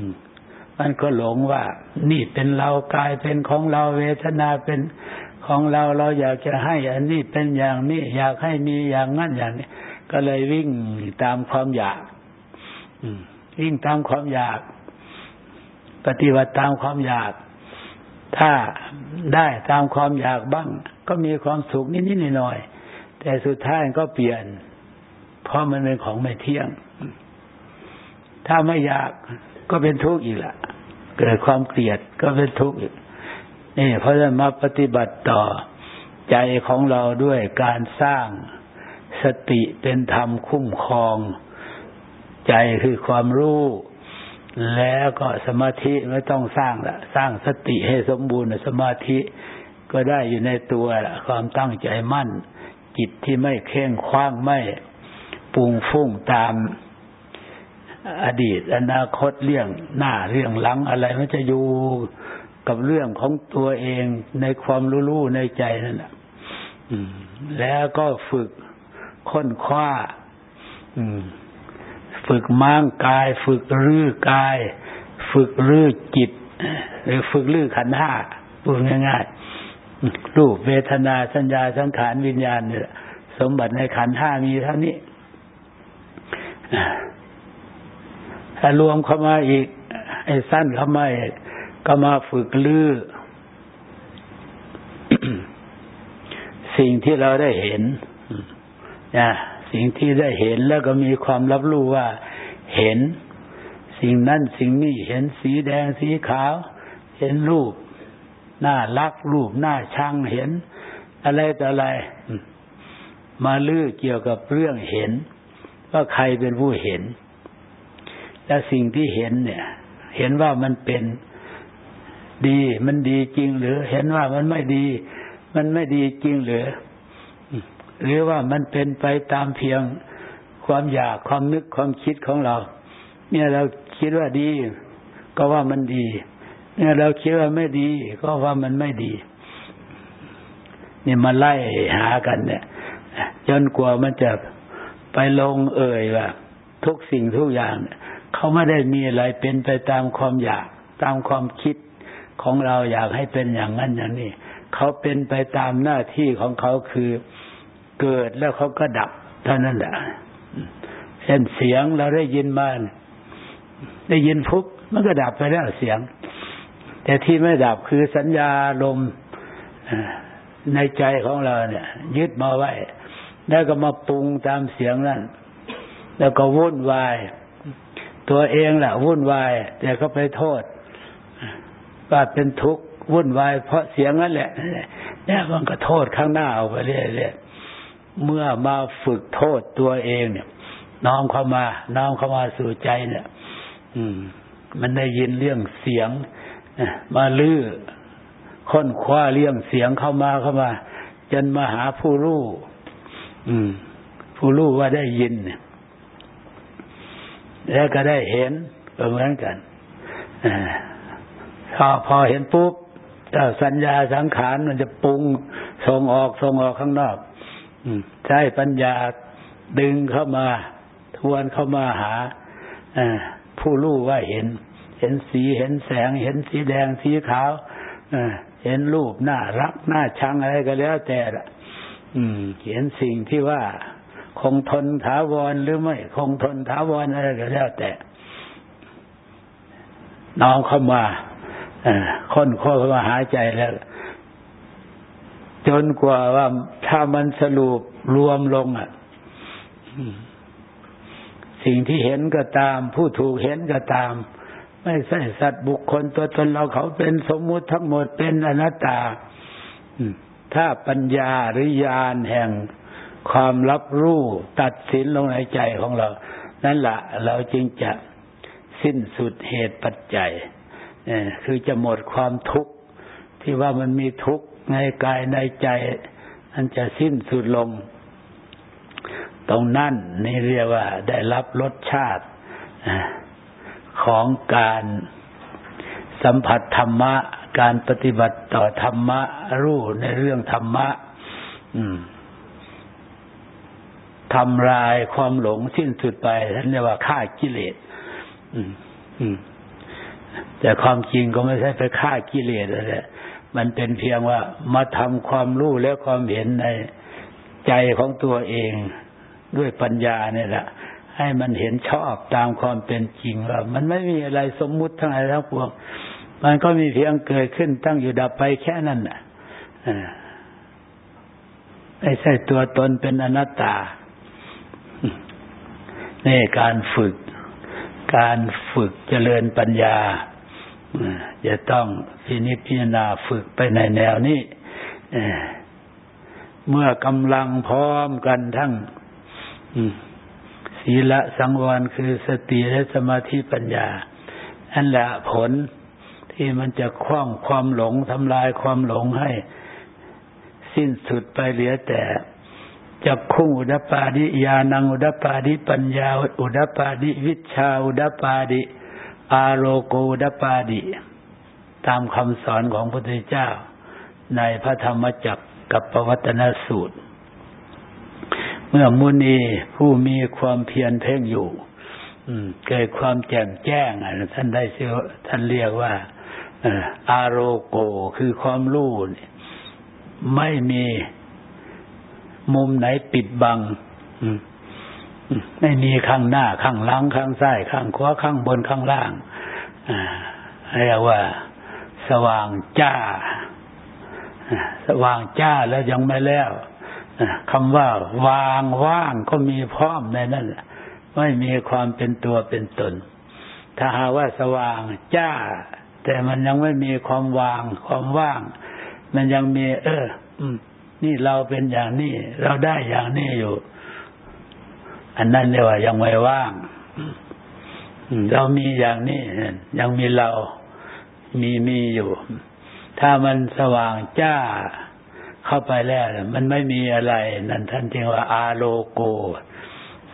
Speaker 1: มันก็หลงว่า นี่เป็นเรากายเป็นของเราเวทนาเป็น ของเราเราอยากจะให้อันนี้เป็นอย่างนี้ อยากให้มีอย่างนั้นอย่างนี้ ก็เลยวิ่งตามความอยากวิ่งตามความอยาก ปฏิบัติตามความอยาก ถ้าได้ตามความอยากบ้าง ก็มีความสุขนิดๆหน่อยๆแต่สุดท้ายก็เปลี่ยน เพราะมันเป็นของไม่เที่ยง ถ้าไม่อยากก็เป็นทุกข์อีกละเกิดความเกลียดก็เป็นทุกข์อีก นี่เพราะฉะนั้นมาปฏิบัติต่อใจของเราด้วยการสร้างสติเป็นธรรมคุ้มครอง ใจคือความรู้ แล้วก็สมาธิไม่ต้องสร้างละสร้างสติให้สมบูรณ์สมาธิก็ได้อยู่ในตัวละความตั้งใจมั่น จิตที่ไม่เข่งคว้างไม่ปุงฟุ้งตามอดีต อนาคตเรื่องหน้าเรื่องหลังอะไรมันจะอยู่ กับเรื่องของตัวเองในความรู้ๆในใจนั่นแหละแล้วก็ฝึกค้นคว้าฝึกม้างกาย ฝึกรื้อกาย ฝึกรื้อจิต หรือฝึกรื้อขันห้าพูดง่ายๆ รูปเวทนาสัญญาสังขารวิญญาณเนี่ยสมบัติในขันห้ามีเท่านี้ถ้ารวมเข้ามาอีก ไอ้สั้นเข้ามาอีก ก็มาฝึกลื้อสิ่งที่เราได้เห็นนะสิ่งที่ได้เห็นแล้วก็มีความรับรู้ว่า เห็น สิ่งนั้นสิ่งนี้เห็นสีแดงสีขาว เห็นรูปหน้ารักรูปหน้าชังเห็น อะไรต่ออะไร มาลื้อเกี่ยวกับเรื่องเห็น ว่าใครเป็นผู้เห็น และสิ่งที่เห็นเนี่ย เห็นว่ามันเป็น ดี มันดีจริงหรือ เห็นว่ามันไม่ดี มันไม่ดีจริงหรือ หรือว่ามันเป็นไปตามเพียงความอยากความนึกความคิดของเรา เนี่ยเราคิดว่าดี ก็ว่ามันดี เนี่ยเราคิดว่าไม่ดี ก็ว่ามันไม่ดี เนี่ยมาไล่หากันเนี่ยจนกว่ามันจะไปลงเอ่ยว่าทุกสิ่งทุกอย่าง เขาไม่ได้มีอะไรเป็นไปตามความอยาก ตามความคิด ของเราอยากให้เป็นอย่างนั้นอย่างนี้เขาเป็นไปตามหน้าที่ของเขาคือเกิดแล้วเขาก็ดับ เท่านั้นแหละเช่นเสียงเราได้ยินมาได้ยินพุกมันก็ดับไปแล้วเสียง แต่ที่ไม่ดับคือสัญญาลมในใจของเราเนี่ย ยึดมาไว้ แล้วก็มาปรุงตามเสียงนั่นแล้วก็วุ่นวาย ตัวเองแหละวุ่นวาย แต่ก็ไปโทษ ว่าเป็นทุกข์วุ่นวายเพราะเสียงนั่นแหละเนี่ยมันก็โทษข้างหน้าเอาไปเรื่อยๆเมื่อมาฝึกโทษตัวเองเนี่ย น้อมเข้ามา น้อมเข้ามาสู่ใจเนี่ย อืม มันได้ยินเรื่องเสียงมาลื้อค้นคว้าเรื่องเสียงเข้ามาเข้ามาจนมาหาผู้รู้อืม ผู้รู้ว่าได้ยินแล้วก็ได้เห็นเหมือนกันอ่า พอพอเห็นปุ๊บสัญญาสังขารมันจะปรุงส่งออกส่งออกข้างนอกใช้ปัญญาดึงเข้ามา ทวนเข้ามาหาผู้รู้ว่าเห็น เห็นสีเห็นแสง เห็นสีแดงสีขาวเห็นรูปน้ารักน้าชังอะไรก็แล้วแต่ละเห็นสิ่งที่ว่าคงทนถาวรหรือไม่ คงทนถาวรอะไรก็แล้วแต่น้องเข้ามา ค้นข้อเข้ามาหายใจแล้ว จนกว่าว่าถ้ามันสรุปรวมลงอะสิ่งที่เห็นก็ตาม ผู้ถูกเห็นก็ตาม ไม่ใช่สัตว์บุคคลตัวตนเราเขาเป็นสมมุติทั้งหมดเป็นอนัตตาถ้าปัญญาหรือญาณแห่งความรับรู้ตัดสินลงในใจของเรา นั่นแหละเราจึงจะสิ้นสุดเหตุปัจจัย คือจะหมดความทุกข์ที่ว่ามันมีทุกข์ในกายในใจมันจะสิ้นสุดลง ตรงนั้นนี่เรียกว่า ได้รับรสชาติของการสัมผัสธรรมะ การปฏิบัติต่อธรรมะ รู้ในเรื่องธรรมะทำลายความหลงสิ้นสุดไปท่านเรียกว่าฆ่ากิเลส แต่ความจริงก็ไม่ใช่ไปฆ่ากิเลสอะไรมันเป็นเพียงว่ามาทำความรู้และความเห็นในใจของตัวเองด้วยปัญญาเนี่ยแหละให้มันเห็นชอบตามความเป็นจริงว่ามันไม่มีอะไรสมมุติทั้งหลายทั้งปวงมันก็มีเพียงเกิดขึ้นตั้งอยู่ดับไปแค่นั้นน่ะไม่ใช่ตัวตนเป็นอนัตตานี่การฝึก การฝึกเจริญปัญญา จะต้องพินิจพิจารณาฝึกไปในแนวนี้เมื่อกำลังพร้อมกันทั้งศีละสังวรคือสติและสมาธิปัญญา อันละผลที่มันจะคว้างความหลงทำลายความหลงให้สิ้นสุดไปเหลือแต่จักคุ้งอุดปาดิยานังอุดปาดิปัญญาอุดปาดิวิชาอุดปาดิ อาโรโกดปาดิ ตามคำสอนของพระพุทธเจ้า ในพระธรรมจักรกับปวัตนสูตร เมื่อมุนีผู้มีความเพียรเพ่งอยู่เกิดความแจ่มแจ้งท่านได้เชื่อท่านเรียกว่าอาโรโกคือความรู้ไม่มีมุมไหนปิดบัง ไม่มีข้างหน้าข้างหลังข้างซ้ายข้างขวาข้างบนข้างล่างเรียกว่า สว่างจ้า สว่างจ้าแล้วยังไม่แล้วคำว่าวางว่างก็มีพร้อมในนั้นไม่มีความเป็นตัวเป็นตน ถ้าหาว่าสว่างจ้า แต่มันยังไม่มีความวางความว่าง มันยังมี เออนี่เราเป็นอย่างนี้ เราได้อย่างนี้อยู่ อันนั้นเรียกว่ายังไม่ว่างเรามีอย่างนี้ยังมีเรามีมีอยู่ ถ้ามันสว่างจ้าเข้าไปแล้วมันไม่มีอะไร นั่นท่านจึงว่า อาโลโก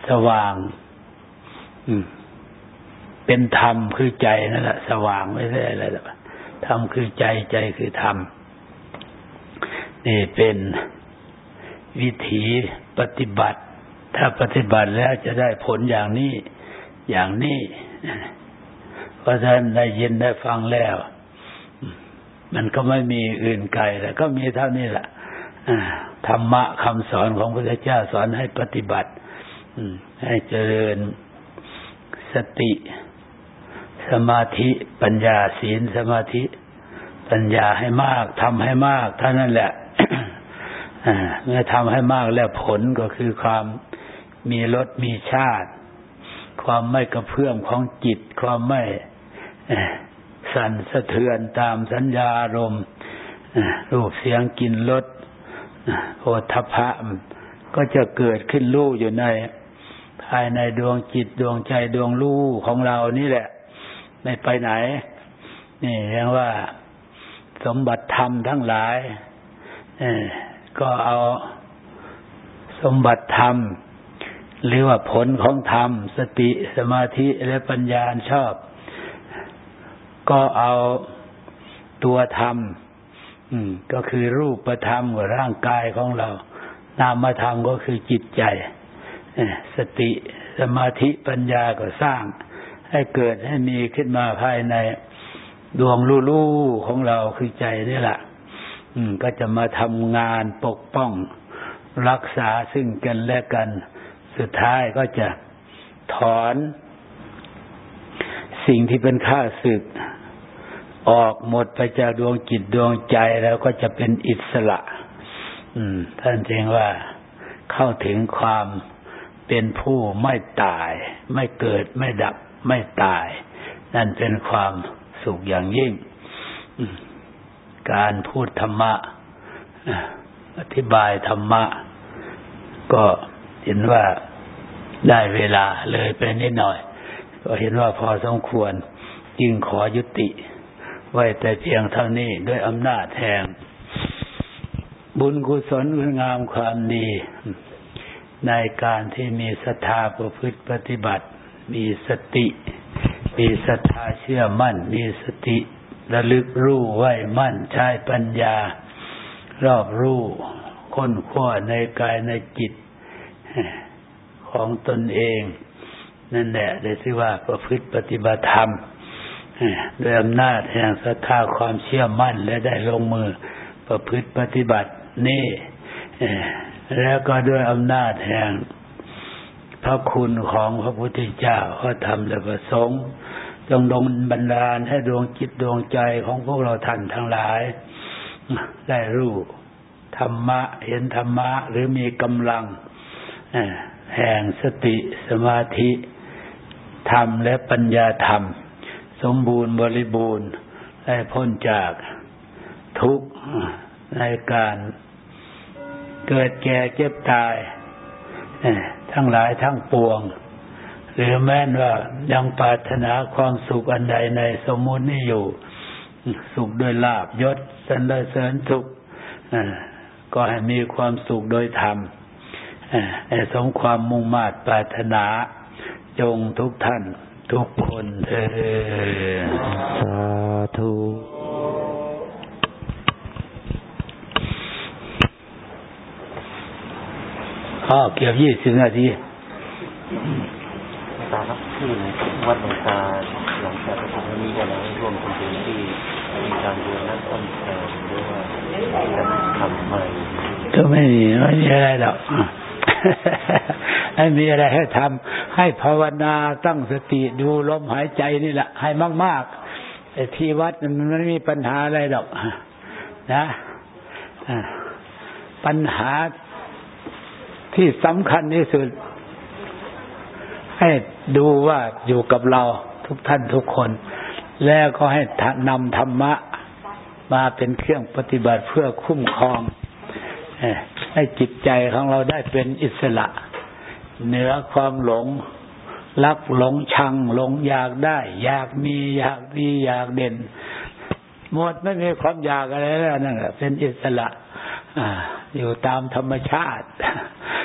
Speaker 1: สว่างอืมเป็นธรรมคือใจนั่นแหละสว่างไม่ใช่อะไรหรอกธรรมคือใจใจคือธรรมนี่เป็นวิถีปฏิบัติ ถ้าปฏิบัติแล้วจะได้ผลอย่างนี้ อย่างนี้เพราะฉะนั้นได้ยินได้ฟังแล้ว มันก็ไม่มีอื่นไกลแล้วก็มีเท่านี้แหละธรรมะคำสอนของพระเจ้าสอนให้ปฏิบัติให้เจริญสติ สมาธิปัญญาศีลสมาธิ ปัญญาให้มากทำให้มาก เท่านั้นแหละเมื่อทำให้มากแล้วผลก็คือความ มีรสมีชาติ ความไม่กระเพื่อมของจิต ความไม่สั่นสะเทือนตามสัญญาอารมณ์รูปเสียงกลิ่นรสโอทพะก็จะเกิดขึ้นรู้อยู่ใน ภายในดวงจิตดวงใจดวงรู้ของเรานี่แหละ ไม่ไปไหน นี่เรียกว่า สมบัติธรรมทั้งหลายก็เอาสมบัติธรรม หรือว่าผลของธรรม สติสมาธิและปัญญาชอบ ก็เอาตัวธรรมก็คือรูปธรรมกับร่างกายของเรา นามธรรมก็คือจิตใจสติสมาธิปัญญาก็สร้าง ให้เกิดให้มีขึ้นมาภายในดวงลู่ๆของเราคือใจนี่แหละก็จะมาทำงานปกป้อง รักษาซึ่งกันและกัน สุดท้ายก็จะถอนสิ่งที่เป็นข้าศึก ออกหมดไปจากดวงจิตดวงใจแล้วก็จะเป็นอิสระ อืม ท่านจึงว่าเข้าถึงความเป็นผู้ไม่ตาย ไม่เกิดไม่ดับ ไม่ตาย นั่นเป็นความสุขอย่างยิ่ง การพูดธรรมะอธิบายธรรมะ ก็ เห็นว่าได้เวลาเลยไปนิดหน่อย ก็เห็นว่าพอสมควร จึงขอยุติ ไว้แต่เพียงเท่านี้ด้วยอำนาจแห่งบุญกุศลคุณงามความดี ในการที่มีศรัทธาประพฤติปฏิบัติ มีสติ มีศรัทธาเชื่อมั่น มีสติระลึกรู้ไว้มั่นใช้ปัญญา รอบรู้ค้นคว้าในกายในจิต ของตนเอง นั่นแหละได้ชื่ว่าประพฤติปฏิบัติธรรมด้วยอำนาจแห่งศรัทธาความเชื่อมั่นและได้ลงมือประพฤติปฏิบัตินี่แล้วก็ด้วยอำนาจแห่งพระคุณของพระพุทธเจ้าพระธรรมและพระสงฆ์จงดงบันดาลให้ดวงจิตดวงใจของพวกเราท่านทั้งหลาย ได้รู้ธรรมะเห็นธรรมะหรือมีกำลัง แห่งสติสมาธิธรรมและปัญญาธรรม สมบูรณ์บริบูรณ์ได้พ้นจากทุกข์ในการเกิดแก่เจ็บตายทั้งหลายทั้งปวง หรือแม้นว่ายังปรารถนาความสุขอันใดในสมมุตินี้อยู่ สุขโดยลาบยศสรรเสริญสุขก็ให้มีความสุขโดยธรรม สมความมุ่งมา่ปรารถนา จงทุกท่านทุกคนเถิด
Speaker 2: สาธุ
Speaker 1: อ๋อเกี่ยวยี่สิบนาที
Speaker 3: ตาครับที่วัดหลวงตาหลังจากประชุมนี้กันแล้วรวมถึงที่มีการดูนักต้นแทนหรือว่าจะทำใหม่
Speaker 1: ก็ไม่มีไม่มีอะไรหรอก ไม่มีอะไรให้ทำให้ภาวนาตั้งสติดูลมหายใจนี่แหละ ให้มากๆไอ้ที่วัดมันไม่มีปัญหาอะไรหรอกนะปัญหาที่สำคัญที่สุด ให้ดูว่าอยู่กับเราทุกท่านทุกคน แล้วก็ให้นำธรรมะมาเป็นเครื่องปฏิบัติเพื่อคุ้มครอง ให้จิตใจของเราได้เป็นอิสระ เหนือความหลง รักหลงชังหลงอยากได้ อยากมีอยากดีอยากเด่น หมดไม่มีความอยากอะไรแล้วนั่นแหละเป็นอิสระ อ่า อยู่ตามธรรมชาติ